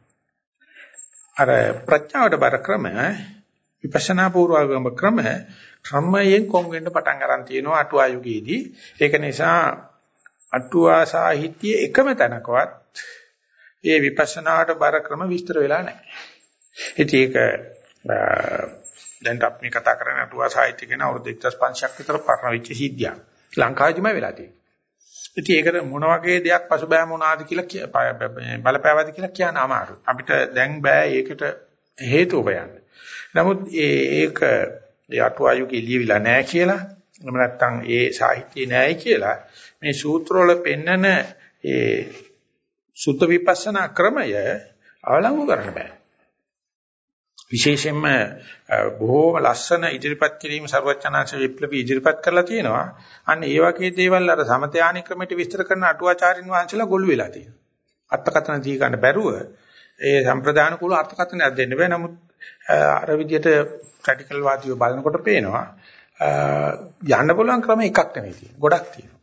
අර ප්‍රඥාවට බර ක්‍රම විපස්සනා පූර්වගම ක්‍රම ක්‍රමයෙන් කොන් වෙන්න පටන් ගන්න තියෙනවා අටුවා යුගයේදී. ඒක නිසා අටුවා සාහිත්‍යයේ එකම තැනකවත් ඒ විපස්සනාවට බර ක්‍රම විස්තර වෙලා නැහැ. ඉතින් ඒක දැන් අපි මේ කතා කරන්නේ අටුවා සාහිත්‍ය ගැන අවුරුදු 1500ක් විතර පරණ වෙච්ච සිද්ධියක්. ලංකාවේදීම වෙලා තියෙනවා. ඉතින් ඒකට මොන වගේ දෙයක් පසුබෑම වුණාද කියලා බලපෑවද කියලා කියන්න අමාරුයි. අපිට දැන් බෑ ඒකට හේතුව හොයන්න. නමුත් ඒක ඒ අටුවායුගේ ලියවිලා නැහැ කියලා එහෙම නැත්නම් ඒ සාහිත්‍යය නැහැයි කියලා මේ සූත්‍රවල පෙන්නන ඒ සුත්ත විපස්සනා ක්‍රමය අවලංගු කරන්න බෑ. විශේෂයෙන්ම බොහෝම ලස්සන ඉදිරිපත් කිරීම ਸਰවඥාංශ විප්ලවී ඉදිරිපත් කරලා තියෙනවා. අන්න ඒ වගේ දේවල් අර සමතයානි ක්‍රමයට විස්තර කරන අටුවාචාරින් වහන්සේලා ගොළු වෙලා තියෙනවා. අර්ථකථන දී ගන්න බැරුව ඒ සම්ප්‍රදාන කුල අර්ථකථනයක් දෙන්න බෑ. නමුත් අර විදිහට රැඩිකල් වාදියෝ බලනකොට පේනවා යන්න පුළුවන් ක්‍රම එකක් නෙවෙයි තියෙන්නේ. ගොඩක් තියෙනවා.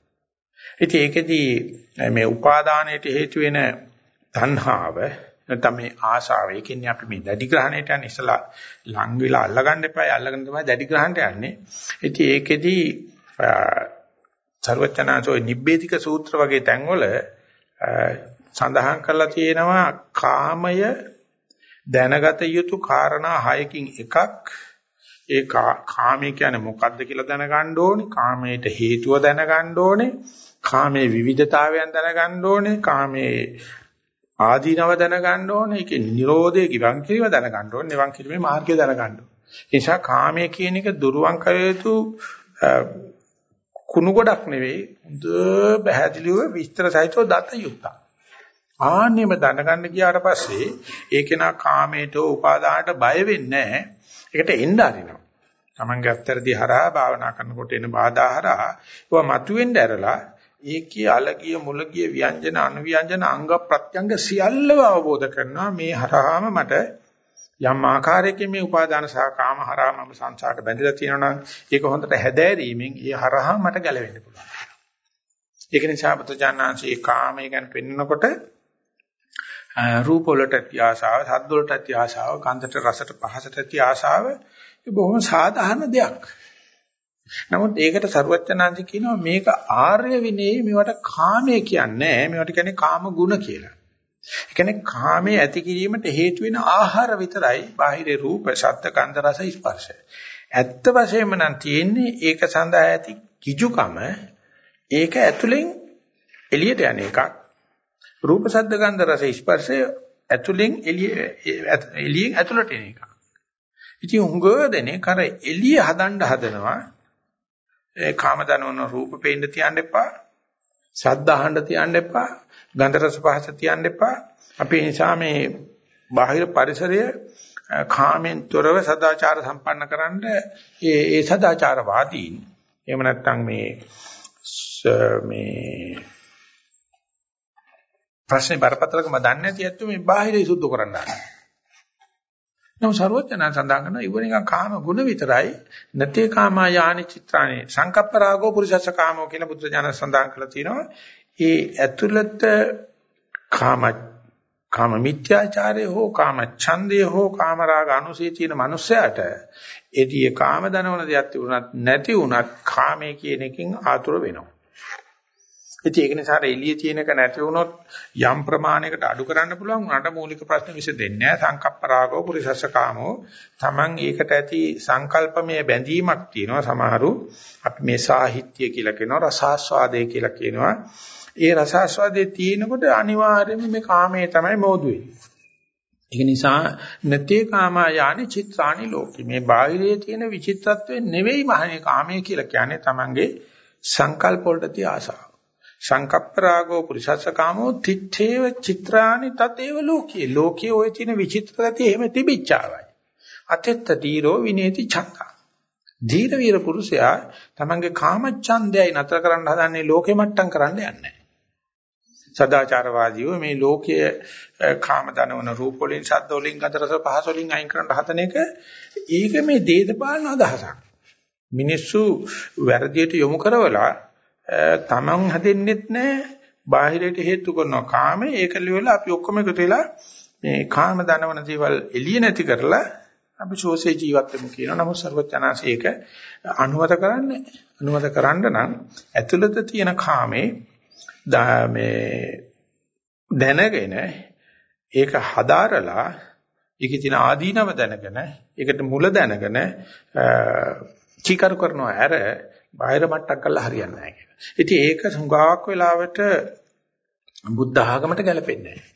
ඉතින් ඒකෙදී මේ උපාදානයට හේතු වෙන තණ්හාව නැත්නම් මේ ආශාව. ඒ කියන්නේ අපි මේ දැඩි ග්‍රහණයට යන ඉස්සලා ලං වෙලා අල්ලගන්න එපා. අල්ලගෙන තමයි දැඩි ග්‍රහණයට යන්නේ. ඉතින් ඒකෙදී සර්වචනාචෝ නිබ්බේධික සූත්‍ර වගේ තැන්වල සඳහන් කරලා තියෙනවා කාමය දැනගත යුතු කාරණා හයකින් එකක් ඒ කාමය කියන්නේ මොකද්ද කියලා දැනගන්න ඕනේ කාමයට හේතුව දැනගන්න ඕනේ කාමයේ විවිධතාවයන් දැනගන්න ඕනේ කාමයේ ආදීනව දැනගන්න ඕනේ. ඒකේ Nirodhe ගිවන් කිරීම දැනගන්න ඕනේ. නිවන් කිරීමේ මාර්ගය දැනගන්න ඕනේ. ඒ නිසා කාමයේ කියන එක දුරුවන් කළ යුතු කුණු ගොඩක් නෙවෙයි. හොඳ පැහැදිලිව විස්තර සහිතව දත යුක්තක්. ආන්නෙම දැනගන්න ගියාට පස්සේ ඒකේනා කාමයට උපාදානට බය වෙන්නේ නැහැ. ඒකට එන්න අරිනවා. Tamange අත්තරදී හරහා භාවනා කරනකොට එන බාධා හරහා ඒවා මතුවෙන්න ඇරලා ඒකී අලගිය මුලගිය ව්‍යංජන අනුව්‍යංජන අංග ප්‍රත්‍යංග සියල්ලව අවබෝධ කරනවා මේ හරහාම මට යම් ආකාරයකින් මේ උපාදාන සහ කාම හරහා මම සංසාරට බැඳලා තියෙනවා නම් ඒක හොඳට හැදෑරීමෙන් ඒ හරහා මට ගැලවෙන්න පුළුවන්. ඒක නිසා බුදුජානනාංශී කාමය ගැන පෙන්නකොට රූප වලට ඇති ආශාව, ශබ්ද වලට ඇති ආශාව, ගන්ධට රසට පහසට ඇති ආශාව ඒ බොහොම සාධාරණ දෙයක්. නමුත් ඒකට සරුවච්චනාංශ කියනවා මේක ආර්ය විනයේ මේවට කාමය කියන්නේ මේවට කියන්නේ කාම ගුණ කියලා. ඒ කියන්නේ කාමයේ ඇති කිරීමට හේතු වෙන ආහාර විතරයි බාහිර රූප, ශබ්ද, ගන්ධ, රස, ස්පර්ශ. ඇත්ත වශයෙන්ම නම් තියෙන්නේ ඒක සඳහා ඇති කිජුකම ඒක ඇතුලෙන් එළියට යන එකක්. රූප, ශබ්ද, ගන්ධ, රස, ස්පර්ශය ඇතුලෙන් එළිය එළියෙන් ඇතුලට එන එකක්. ඉතින් උංගව දෙනේ කර එළිය හදන්න හදනවා ඒ කාම දනවන රූප පේන්න තියන්න එපා. ශබ්ද අහන්න තියන්න එපා. ගන්ධ රස පහස තියන්න එපා. අපි නිසා මේ බාහිර පරිසරය කාමෙන් තොරව සදාචාර සම්පන්න කරන්න ඒ ඒ සදාචාරවාදීන් එහෙම නැත්නම් මේ මේ ප්‍රශ්නේ බරපතලකම දන්නේ නැති ඇත්තෝ මේ බාහිරය සුද්ධ කරන්න හදනවා. නමුත් ਸਰවඥා සඳහන් කරනවා ඉව නිකන් කාම ගුණ විතරයි නැතේ කාමා යානි චිත්‍රානේ සංකප්ප රාගෝ පුරුෂස්ස කාමෝ කියලා බුද්ධ ඥාන සඳහන් කරලා තියෙනවා. ඒ ඇතුළත කාම කාම මිත්‍යාචාරය හෝ කාම ඡන්දය හෝ කාම රාග අනුසය තියෙන මනුස්සයාට එදී කාම දනවන දෙයක් තිබුණත් නැති වුණත් කාමයේ කියන එකෙන් ආතුර වෙනවා. ඉතින් ඒක නිසා එළියේ තියෙනක නැති වුණොත් යම් ප්‍රමාණයකට අඩු කරන්න පුළුවන් උනට මූලික ප්‍රශ්න විසඳෙන්නේ නැහැ. සංකප්ප රාගෝ පුරිසස්ස කාමෝ Taman ඒකට ඇති සංකල්පමය බැඳීමක් තියෙනවා සමහරු. අපි මේ සාහිත්‍ය කියලා කියනවා රසාස්වාදය කියලා කියනවා. ඒ රසාස්වාදයේ තියෙනකොට අනිවාර්යයෙන්ම මේ කාමයේ තමයි මෝදු ඒක නිසා නතේ කාමා යानि චිත්‍රානි ලෝකේ. මේ බාහිරයේ තියෙන විචිත්‍රත්වය නෙවෙයි මහණේ කාමයේ කියලා කියන්නේ Tamanගේ සංකල්ප වලට තිය ආසාව. සංකප්පරාගෝ පුරිසස්ස කාමෝ තිත්තේව චිත්‍රානි තතේව ලෝකේ. ලෝකයේ ওই තියෙන විචිත්‍ර ගතිය එහෙම තිබිච්චාවයි. අතෙත්ත දීරෝ විනේති චක්කා ධීර වීර පුරුෂයා තමන්ගේ කාමච්ඡන්දයයි නතර කරන්න හදන්නේ ලෝකෙ මට්ටම් කරන්න යන්නේ. සදාචාරවාදීව මේ ලෝකයේ කාම දනවන රූප වලින් ශබ්ද වලින් ගන්ධ රස පහස වලින් අයින් කරන්න හදන එක ඒක මේ දේශපාලන අදහසක්. මිනිස්සු වැරදියට යොමු කරවලා තමන් හැදෙන්නෙත් නැහැ බාහිරයට හේතු කරනවා කාමේ ඒක ලියවලා අපි ඔක්කොම එකතු වෙලා මේ කාම දනවන දේවල් එළිය නැති කරලා අපි ශෝෂේ ජීවත් වෙමු කියනවා. නමුත් සර්වඥාන්සේ ඒක අනුමත කරන්නේ. අනුමත කරන්න නම් ඇතුළත තියෙන කාමේ මේ දැනගෙන ඒක හදාරලා ඒකේ තියෙන ආදීනව දැනගෙන ඒකට මුල දැනගෙන චීකරු කරනවා ඇර බාහිර මට්ටම් කරලා හරියන්නේ නැහැ කියලා. ඉතින් ඒක සුඟාවක් වෙලාවට බුද්ධ ආගමට ගැලපෙන්නේ නැහැ.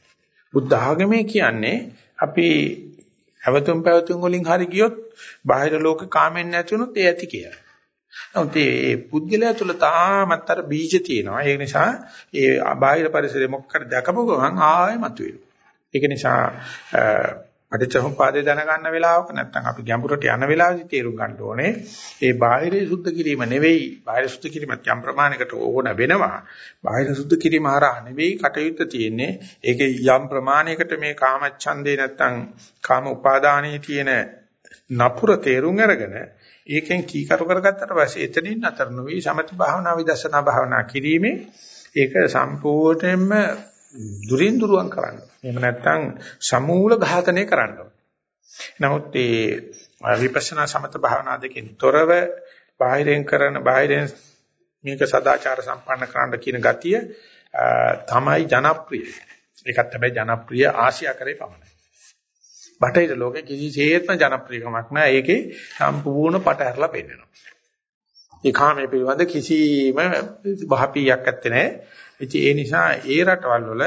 බුද්ධ ආගමේ කියන්නේ අපි අවතුම් පැවතුම් වලින් හරි ගියොත් බාහිර ලෝක කාමෙන් නැති වුණොත් ඒ ඇති කියලා. නමුත් මේ පුද්ගලයා තුළ තාමත් අර බීජ තියෙනවා. ඒ නිසා ඒ බාහිර පරිසරෙ මොකක්ද දැකපුව ගමන් ආයෙ මතුවෙනවා. ඒක නිසා පටිච්චසමුපාදය දැනගන්න වෙලාවක නැත්නම් අපි ගැඹුරට යන වෙලාවදී තේරුම් ගන්න ඕනේ. ඒ බාහිරේ සුද්ධ කිරීම නෙවෙයි බාහිර සුද්ධ කිරීමත් යම් ප්‍රමාණයකට ඕන වෙනවා. බාහිර සුද්ධ කිරීම හරහා නෙවෙයි කටයුත්ත තියෙන්නේ. ඒකේ යම් ප්‍රමාණයකට මේ කාමච්ඡන්දේ නැත්නම් කාම උපාදානයේ තියෙන නපුර තේරුම් අරගෙන ඒකෙන් කීකරු කරගත්තට පස්සේ එතනින් අතර නොවි සමති භාවනා විදර්ශනා භාවනා කිරීමේ ඒක සම්පූර්ණයෙන්ම දුරින් දුරවන් කරන්න. එහෙම නැත්නම් සමූල ඝාතනය කරන්න. නමුත් මේ විපස්සනා සමත භාවනා දෙකෙන් තොරව බාහිරෙන් කරන බාහිරෙන් මේක සදාචාර සම්පන්න කරන්න කියන ගතිය තමයි ජනප්‍රිය. ඒකත් හැබැයි ජනප්‍රිය ආසියා කරේ පමණයි. බටහිර ලෝකේ කිසිසේත්ම ජනප්‍රියකමක් නැහැ. ඒකේ සම්පූර්ණ පට ඇරලා පෙන්නනවා. ඒ කාමයේ පිළිබඳ කිසිම බහපියක් ඇත්තේ නැහැ. ඉතින් ඒ නිසා ඒ රටවල් වල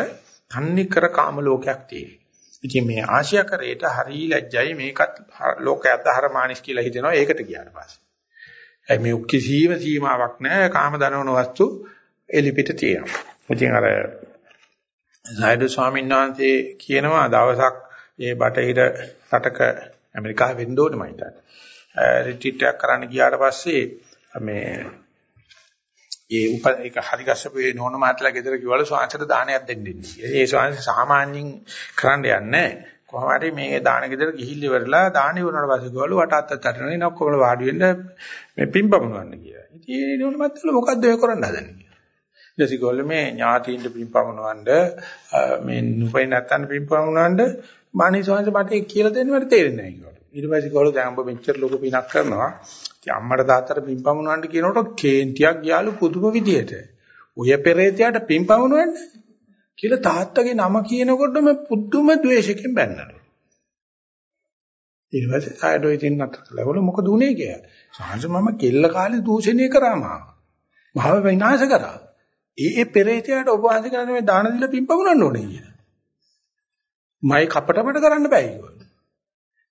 තන්නේ කර කාම ලෝකයක් තියෙනවා. ඉතින් මේ ආශ්‍යාකරයට හරි ලැජ්ජයි මේකත් ලෝකයට ධර්මානිස් කියලා හිතෙනවා ඒකට ගියාට පස්සේ. ඒ මේ කිසිම සීමාවක් නැහැ කාම දනවන වස්තු එලිපිට තියෙනවා. ඉතින් අර සයිඩ් ස්වාමීන් වහන්සේ කියනවා දවසක් ඒ බටහිර රටක ඇමරිකාවේ වෙන්න ඕනේ මම හිතන්නේ. රිට්‍රීට් එකක් කරන්න ගියාට පස්සේ මේ ඒ උප ඒක හරි ගස්සපේ නෝන මාතලා ගෙදර කිව්වලු ස්වාංශයට දානයක් දෙන්න ඉන්නේ. ඒ ස්වාංශ සාමාන්‍යයෙන් කරන්න යන්නේ කොහොම හරි මේ දාන ගෙදර ගිහිල්ල ඉවරලා දාන ඉවරනට පස්සේ කිව්වලු වට අත්ත තටන ඉන්න ඔක්කොම වාඩි වෙන්න මේ පිම්පමුනවන්න කියලා. ඉතින් ඒ නෝන මාතලා මොකද්ද ඔය කරන්න හදන්නේ කියලා. ඊට පස්සේ මේ ඥාතීන්ට පිම්පමුනවන්න මේ නුපයි නැත්තන් පිම්පමුනවන්න මානි ස්වාංශ මට කියලා දෙන්න මට තේරෙන්නේ නැහැ කිව්වලු. ඊට පස්සේ කිව්වලු දැන් ඔබ මෙච්චර ලොකු පිනක් කරනවා ඉතින් අම්මට තාත්තට පින්පමුණවන්න කියනකොට කේන්තියක් ගියාලු පුදුම විදියට. ඔය පෙරේතයාට පින්පමුණවන්න කියලා තාත්තගේ නම කියනකොටම පුදුම ද්වේෂයෙන් බැන්නලු. ඊට පස්සේ ආයතෝ ඉතින් නැත්නම් මොකද උනේ කියලා. සාංශ මම කෙල්ල කාලේ දූෂණය කරාම. භාව විනාශ කරා. ඒ ඒ පෙරේතයාට ඔබ වහන්සේ කරන්නේ මේ දාන දීලා පින්පමුණන්න ඕනේ කියලා. මයි කපටමට කරන්න බෑ කිව්වා.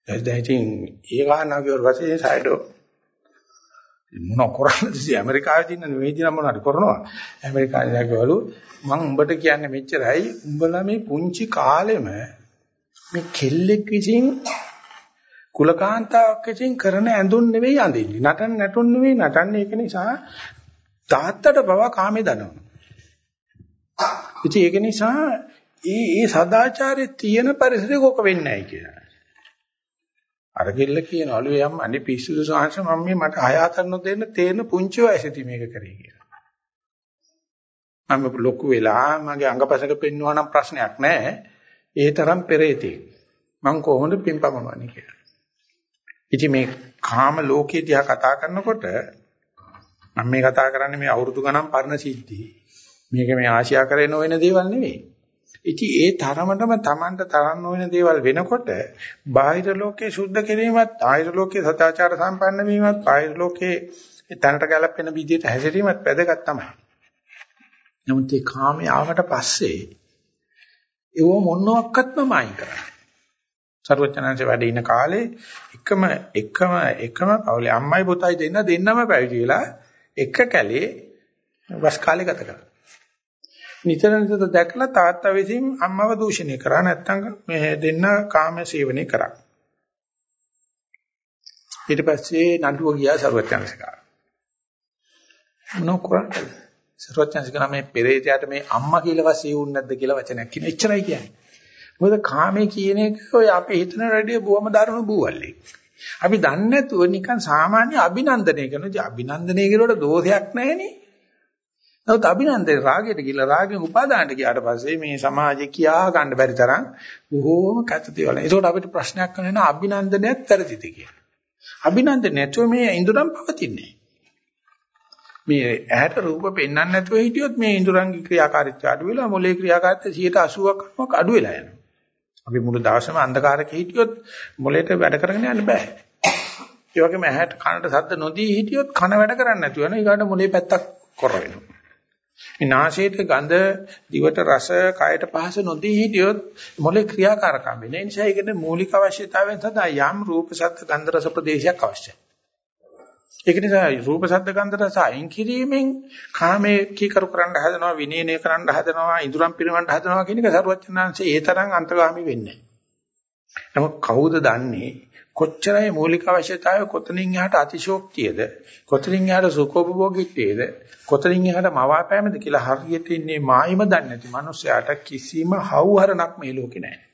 දැන් ඉතින් ඒ කාරණා කියවල පස්සේ සයිඩෝ මොන කරන්නද? ඉතින් ඇමරිකාවේ ඉන්න නෙවෙයි නම් මොනවාරි කරනවා? ඇමරිකාවේ දැකවලු මම උඹට කියන්නේ මෙච්චරයි. උඹලා මේ පුංචි කාලෙම මේ කෙල්ලෙක් විසින් කුලකාන්තාවක් විසින් කරන ඇඳුම් නෙවෙයි අඳින්නේ. නටන නටුන් නෙවෙයි නටන්නේ. ඒක නිසා තාත්තට පවා කාමේ දනවනවා ඉතින් ඒක නිසා ඒ ඒ සදාචාරයේ තියෙන පරිසරයක ඔක වෙන්නේ නැහැ කියලා. අර ගෙල්ල කියනවලු යම් අනේ පිස්සුදු සාංශ මම මේ මට හය හතර නොදෙන්න තේරෙන පුංචි වයසේදී මේක කරේ කියලා. මම ලොකු වෙලා මගේ අංගපසක පෙන්වුවා නම් ප්‍රශ්නයක් නැහැ. ඒ තරම් පෙරේතී. මං කොහොමද පින්පමනවන්නේ කියලා. ඉතින් මේ කාම ලෝකේ දිහා කතා කරනකොට මම මේ කතා කරන්නේ මේ අවුරුදු ගණන් පරණ සිද්ධි. මේක මේ ආශියා කරේ නොවන දේවල් නෙවෙයි. ඉතින් ඒ තරමටම Tamanට තරන්න වෙන දේවල් වෙනකොට බාහිර ලෝකේ සුද්ධ කිරීමත් ආහිර ලෝකේ සදාචාර සම්පන්න වීමත් බාහිර ලෝකේ තැනට ගැලපෙන විදිහට හැසිරීමත් වැදගත් තමයි. නමුත් ඒ කාමයේ ආවට පස්සේ ඒව මොනවාක්වත්ම මායින් කරන්නේ. සර්වඥාන්සේ වැඩ ඉන කාලේ එකම එකම එකම පවුලේ අම්මයි පුතයි දෙන්න දෙන්නම පැවිදි වෙලා එක කැලේ වස් කාලේ ගත කරා. නිතර නිතර දැකලා තාත්තා විසින් අම්මව දූෂණය කරා නැත්නම් මේ දෙන්න කාම සේවනය කරා. ඊට පස්සේ නඩුව ගියා ਸਰවඥාන්සකා. මොනකරද? ਸਰවඥාන්සකා මේ පෙරේතයාට මේ අම්මා කියලා වශයෙන් වුණ නැද්ද කියලා වචනයක් කියන. එච්චරයි කියන්නේ. මොකද කාමේ කියන එක ඔය අපේ හිතන රැඩිය බොහොම දරුණු බූවල්ලේ. අපි දන්නේ නැතුව නිකන් සාමාන්‍ය අභිනන්දනය කරනවා. ඉතින් අභිනන්දනය කරනකොට දෝෂයක් නැහැනේ. නමුත් අභිනන්දේ රාගයට ගිහලා රාගෙන් උපාදානට ගියාට පස්සේ මේ සමාජේ කියා ගන්න බැරි තරම් බොහෝම කැතතිවල. ඒකට අපිට ප්‍රශ්නයක් කරන අභිනන්දනයත් වැරදිද කියලා. අභිනන්දන නැතුව මේ ඉඳුරම් පවතින්නේ. මේ ඇහැට රූප පෙන්වන්න නැතුව හිටියොත් මේ ඉඳුරන්ගේ ක්‍රියාකාරීත්වය අඩු වෙලා මොලේ ක්‍රියාකාරීත්වය 80%ක් අඩු වෙලා යනවා. අපි මුළු දවසම අන්ධකාරක හිටියොත් මොලේට වැඩ කරගෙන යන්න බෑ. ඒ වගේම ඇහැට කනට ශබ්ද නොදී හිටියොත් කන වැඩ කරන්නේ නැතුව යනවා. ඊගාට මොලේ පැත්තක් කොර වෙනවා. මේ නාසයට ගඳ, දිවට රස, කයට පහස නොදී හිටියොත් මොලේ ක්‍රියාකාරකම් වෙන නිසා ඒකට මූලික අවශ්‍යතාවයන් සඳහා යම් රූප, ශබ්ද, ගන්ධ, රස ප්‍රදේශයක් අවශ්‍යයි. ඒක නිසා රූප, ශබ්ද, ගන්ධ, රස අයින් කිරීමෙන් කාමයේ කීකරු කරන්න හදනවා, විනීනය කරන්න හදනවා, ඉඳුරම් පිරවන්න හදනවා කියන එක සරුවචනාංශයේ ඒ තරම් අන්තගාමි වෙන්නේ නැහැ. නමුත් කවුද දන්නේ කොච්චරයි මූලික අවශ්‍යතාවය කොතනින් එහාට අතිශෝක්තියද කොතනින් එහාට සුඛෝපභෝගීත්වයේද කොතනින් එහාට මවාපෑමද කියලා හරියට ඉන්නේ මායිම දන්නේ නැති මිනිස්සයාට කිසිම හවුහරණක් මේ ලෝකේ නැහැ.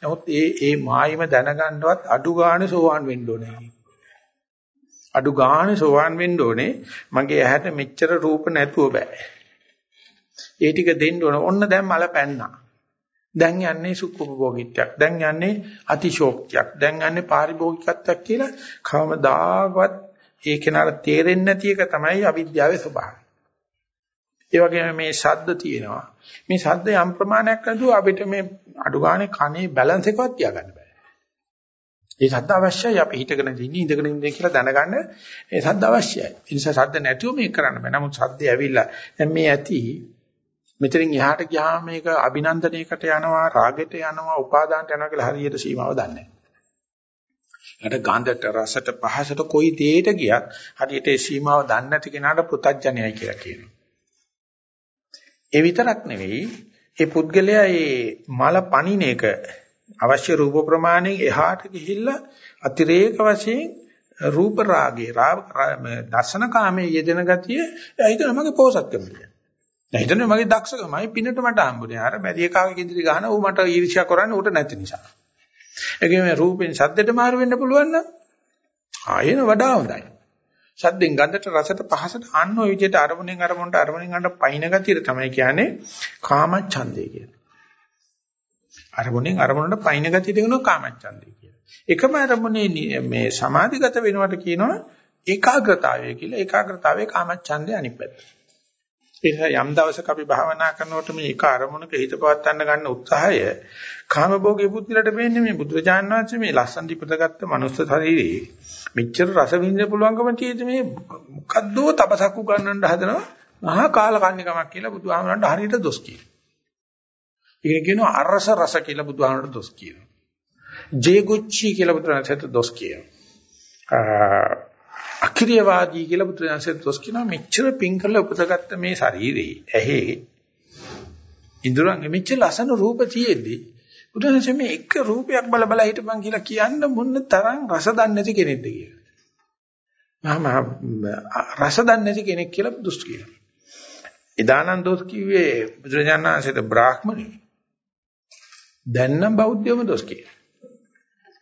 නමුත් ඒ ඒ මායිම දැනගන්නවත් අඩු ගානේ සෝවාන් වෙන්න ඕනේ. අඩු ගානේ සෝවාන් වෙන්න ඕනේ මගේ ඇහැට මෙච්චර රූප නැතුව බෑ. ඒ ටික දෙන්න ඕන. ඔන්න දැන් මල පැන්නා. දැන් යන්නේ සුඛෝපභෝගීත්වයක්. දැන් යන්නේ අතිශෝක්තියක්. දැන් යන්නේ පාරිභෝගිකත්වයක් කියලා කවමදාවත් ඒ කෙනාට තේරෙන්නේ නැති එක තමයි අවිද්‍යාවේ ස්වභාවය. ඒ වගේම මේ ශබ්ද තියෙනවා. මේ ශබ්ද යම් ප්‍රමාණයක් නැතුව අපිට මේ අඩු ගානේ කනේ බැලන්ස් එකවත් තියාගන්න බෑ. ඒ ශබ්ද අවශ්‍යයි අපි හිතගෙන ඉන්නේ ඉඳගෙන ඉන්නේ කියලා දැනගන්න ඒ ශබ්ද අවශ්‍යයි. ඒ නිසා ශබ්ද නැතුව මේක කරන්න බෑ. නමුත් ශබ්දය ඇවිල්ලා දැන් මේ ඇති මෙතනින් එහාට ගියාම මේක අභිනන්දනයකට යනවා රාගෙට යනවා උපාදානට යනවා කියලා හරියට සීමාව දන්නේ නැහැ. අර ගන්ධට රසට පහසට කොයි දෙයකට ගියත් හරියට ඒ සීමාව දන්නේ නැති කෙනාට පුතඥයයි කියලා කියනවා. ඒ විතරක් නෙවෙයි ඒ පුද්ගලයා මේ මල පණින එක අවශ්‍ය රූප ප්‍රමාණයෙන් එහාට ගිහිල්ලා අතිරේක වශයෙන් රූප රාගේ දර්ශන කාමයේ යෙදෙන ගතිය හිතන මගේ පෝසත්කම කියලා. දැන් හිතන්නේ මගේ දක්ෂකමයි පින්නට මට හම්බුනේ. අර බැරිය කාගේ කිඳිරි ගහන ඌ මට ඊර්ෂ්‍යා කරන්නේ ඌට නැති නිසා. ඒකෙම රූපෙන් සද්දෙට මාරු වෙන්න පුළුවන් නම් ආයෙන වඩා හොඳයි. සද්දෙන් ගඳට රසට පහසට අන්න ඔය විදිහට අරමුණෙන් අරමුණට අරමුණෙන් අරමුණට පයින් ගතියට තමයි කියන්නේ කාමච්ඡන්දේ කියන්නේ. අරමුණෙන් අරමුණට පයින් ගතියට කියනවා කාමච්ඡන්දේ කියලා. එකම අරමුණේ මේ සමාධිගත වෙනවට කියනවා ඒකාග්‍රතාවය කියලා. ඒකාග්‍රතාවයේ කාමච්ඡන්දේ අනිත් පැත්ත. ඒ නිසා යම් දවසක අපි භාවනා කරනකොට මේ එක අරමුණක හිත පවත්වන්න ගන්න උත්සාහය කාමභෝගී බුද්ධිලට වෙන්නේ මේ බුදුරජාණන් වහන්සේ මේ ලස්සන දීපතගත්ත මනුස්ස ශරීරේ මෙච්චර රස විඳින්න පුළුවන්කම තියෙදි මේ මොකද්දෝ තපසක් උගන්නන්න හදනවා මහා කාලකන්නිකමක් කියලා බුදුහාමරන්ට හරියට දොස් කියනවා. ඒක කියනවා අරස රස කියලා බුදුහාමරන්ට දොස් කියනවා. ජේගුච්චි කියලා බුදුරජාණන්ට දොස් කියනවා. අක්‍රියවාදී කියලා බුදුරජාණන්සේ දොස් කියනවා මෙච්චර පිං කරලා උපතගත්ත මේ ශරීරේ ඇහි ඉඳුරන් මෙච්චර ලස්සන රූප තියෙද්දි බුදුරජාණන්සේ මේ එක රූපයක් බල බල හිටපන් කියලා කියන්න මොන තරම් රස දන්නේ නැති කෙනෙක්ද කියලා. මම රස දන්නේ නැති කෙනෙක් කියලා දුස් කියනවා. ඉදානන් දොස් කිව්වේ බුදුරජාණන්සේද බ්‍රාහ්මණය. දැන් නම් බෞද්ධයම දොස් කියනවා.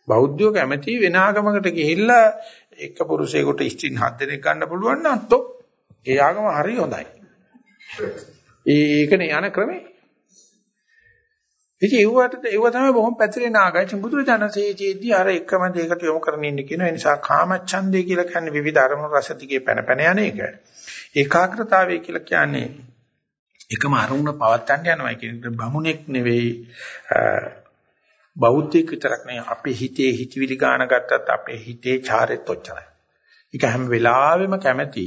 බෞද්ධයෝ කැමති වෙන ආගමකට ගිහිල්ලා එක පුරුෂයෙකුට ස්ත්‍රීන් හත් දෙනෙක් ගන්න පුළුවන් නම් තො ඒ ආගම හරි හොඳයි. ඒකනේ යන ක්‍රමේ. ඉතින් ඒවට ඒව තමයි බොහොම පැතිරෙන ආගයි. බුදුරජාණන්සේජීදී අර එකම දෙයකට යොමු කරගෙන ඉන්න කියන නිසා කාමච්ඡන්දේ කියලා කියන්නේ විවිධ අරමුණු රස දිගේ පැන පැන යන එක. ඒකාග්‍රතාවය කියලා කියන්නේ එකම අරමුණ පවත්තන්න යනවා කියන එක බමුණෙක් නෙවෙයි බෞද්ධයෙක් විතරක් නෙවෙයි අපේ හිතේ හිතවිලි ගාන ගත්තත් අපේ හිතේ චාරෙත් ඔච්චරයි. ඒක හැම වෙලාවෙම කැමැති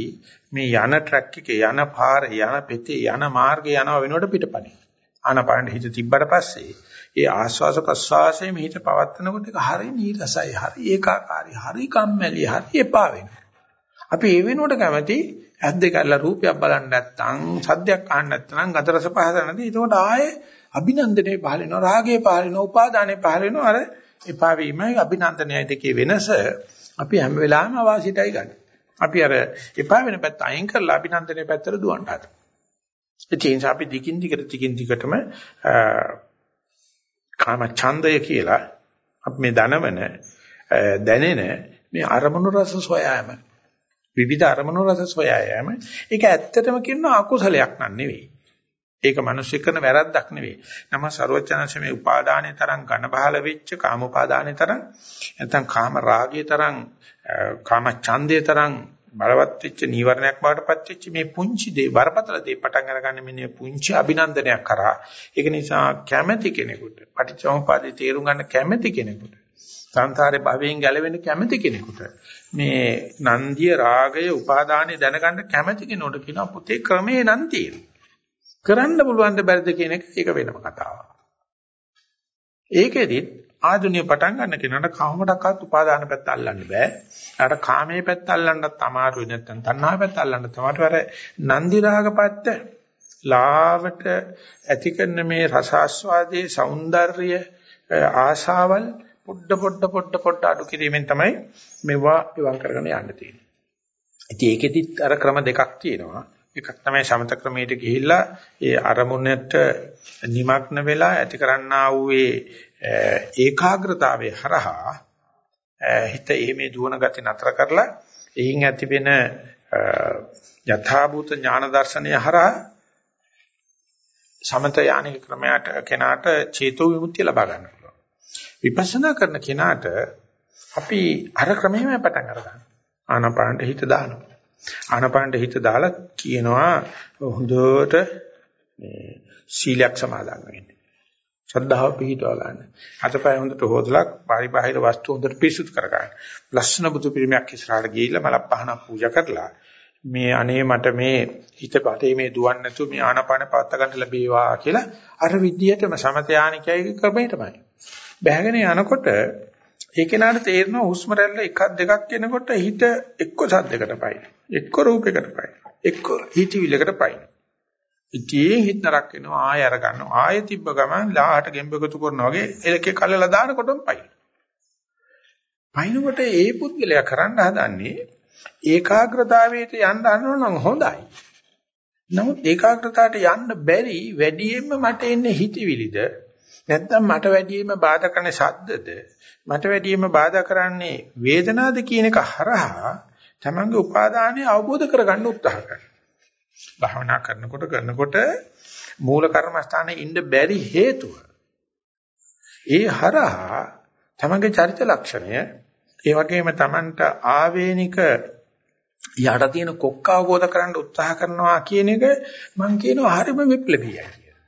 මේ යන ට්‍රැක් එකේ යන පාරේ යන පෙතේ යන මාර්ගේ යනව වෙනකොට පිටපණි. ආනපාන හිත තිබ්බට පස්සේ ඒ ආස්වාස ප්‍රස්වාසයේ මෙහිට පවත්නකොට ඒක හරි නීරසයි හරි ඒකාකාරයි හරි කම්මැලි හරි එපා වෙනවා. අපි ඒ වෙනුවට කැමති ඇස් දෙක අල්ල රූපයක් බලන්න නැත්නම් සද්දයක් අහන්න නැත්නම් ගත රස පහස නැති. ඒකට ආයේ අභිනන්දනේ පහල වෙනවා රාගේ පහල වෙනවා උපාදානේ පහල වෙනවා අර එපා වීමයි අභිනන්දනයයි දෙකේ වෙනස අපි හැම වෙලාවෙම අවාසියටයි ගන්න. අපි අර එපා වෙන පැත්ත අයින් කරලා අභිනන්දනේ පැත්තට දුවන්න හදනවා. ඒ නිසා අපි දිගින් දිගට දිගින් දිගටම කාම ඡන්දය කියලා අපි මේ දනවන දැනෙන මේ අරමුණු රස සොයාම විවිධ අරමුණු රස සොයාම ඒක ඇත්තටම කියන අකුසලයක් නන් නෙවෙයි. ඒක මිනිස්සු කරන වැරද්දක් නෙවෙයි. නම ਸਰවචනංශ මේ උපාදානයේ තරම් ඝන බහල වෙච්ච කාම උපාදානයේ තරම් නැත්නම් කාම රාගයේ තරම් කාම ඡන්දයේ තරම් බලවත් වෙච්ච නීවරණයක් බවටපත් වෙච්ච මේ පුංචි දේ බරපතල දේ පටන් අරගන්න මෙන්න පුංචි අභිනන්දනයක් කරා. ඒක නිසා කැමැති කෙනෙකුට පටිච්චසමුපාදේ තේරුම් ගන්න කැමැති කෙනෙකුට සංසාරේ භවයෙන් ගැලවෙන්න කැමැති කෙනෙකුට මේ නන්දිය රාගය උපාදානෙ දැනගන්න කැමැති කෙනෙකුට කියනවා පුතේ ක්‍රමේ නම් තියෙනවා. කරන්න පුළුවන් ද බැරිද කියන එක ඒක වෙනම කතාවක්. ඒකෙදිත් ආධුනිය පටන් ගන්න කෙනාට කාමඩක්වත් උපාදාන පැත්ත අල්ලන්න බෑ. අර කාමයේ පැත්ත අල්ලන්නත් අමාරුයි නැත්නම් තණ්හා පැත්ත අල්ලන්න තමයි අර නන්දි රාග පැත්ත ලාවට ඇති කරන මේ රසාස්වාදයේ సౌందර්ය ආශාවල් පොඩ පොඩ පොඩ පොඩ අඩු කිරීමෙන් තමයි මෙවුවා ඉවන් කරගෙන යන්න තියෙන්නේ. ඉතින් ඒකෙදිත් අර ක්‍රම දෙකක් තියෙනවා. එකක් තමයි සමත ක්‍රමයට ගිහිල්ලා ඒ අරමුණට নিমগ্ন වෙලා ඇති කරන්නා වූ ඒ ඒකාග්‍රතාවයේ හරහා හිත එහෙමේ දුවන ගති නතර කරලා එයින් ඇති වෙන යථාභූත ඥාන දර්ශනය හරහා සමත යානික ක්‍රමයට කෙනාට චේතෝ විමුක්තිය ලබා ගන්න පුළුවන්. විපස්සනා කරන කෙනාට අපි අර ක්‍රමෙම පටන් අරගන්න. ආනාපානට හිත දානවා. ආනපානට හිත දාලා කියනවා හොඳට මේ සීලයක් සමාදන් වෙන්න. ශ්‍රද්ධාව පිහිටවා ගන්න. අතපය හොඳට හොදලා පරිබාහිර වස්තු හොඳට පිරිසුදු කර ගන්න. ලස්සන බුදු පිළිමයක් ඉස්සරහට ගිහිල්ලා මල පහනක් පූජා කරලා මේ අනේ මට මේ හිත පතේ මේ දුවන්නේ නැතුව මේ ආනාපාන පවත්ත ගන්න ලැබේවා කියලා අර විදියටම සමතයානිකයි ක්‍රමයටමයි. බැහැගෙන යනකොට ඒ කෙනාට තේරෙනවා හුස්ම රැල්ල එකක් දෙකක් කෙනකොට හිත එක්ක සද්දයකට පයින්. එක්ක රූපයකට පයින්. එක්ක හිතවිලකට පයින්. ඉතින් හිත නරක් වෙනවා ආය අර ගන්නවා. ආය තිබ්බ ගමන් ලාහට ගෙම්බෙකුතු කරනවා වගේ එලකේ කල්ලලා දානකොටම පයින්. පයින්කොට ඒ පුද්ගලයා කරන්න හදන්නේ ඒකාග්‍රතාවයට යන්න හදනවා නම් හොඳයි. නමුත් ඒකාග්‍රතාවට යන්න බැරි වැඩියෙන්ම මට එන්නේ හිතවිලිද නැත්නම් මට වැඩියෙන්ම බාධා කරන ශබ්දද මට වැඩියෙන්ම බාධා කරන්නේ වේදනාවද කියන එක හරහා තමන්ගේ උපාදානය අවබෝධ කරගන්න උත්සාහ කරනවා. භාවනා කරනකොට කරනකොට මූල කර්මස්ථානයේ ඉන්න බැරි හේතුව. ඒ හරහා තමන්ගේ චරිත ලක්ෂණය ඒ වගේම තමන්ට ආවේනික යට තියෙන කොක්ක අවබෝධ කරගන්න උත්සාහ කරනවා කියන එක මම කියනවා හරිම විප්ලවීයයි කියලා.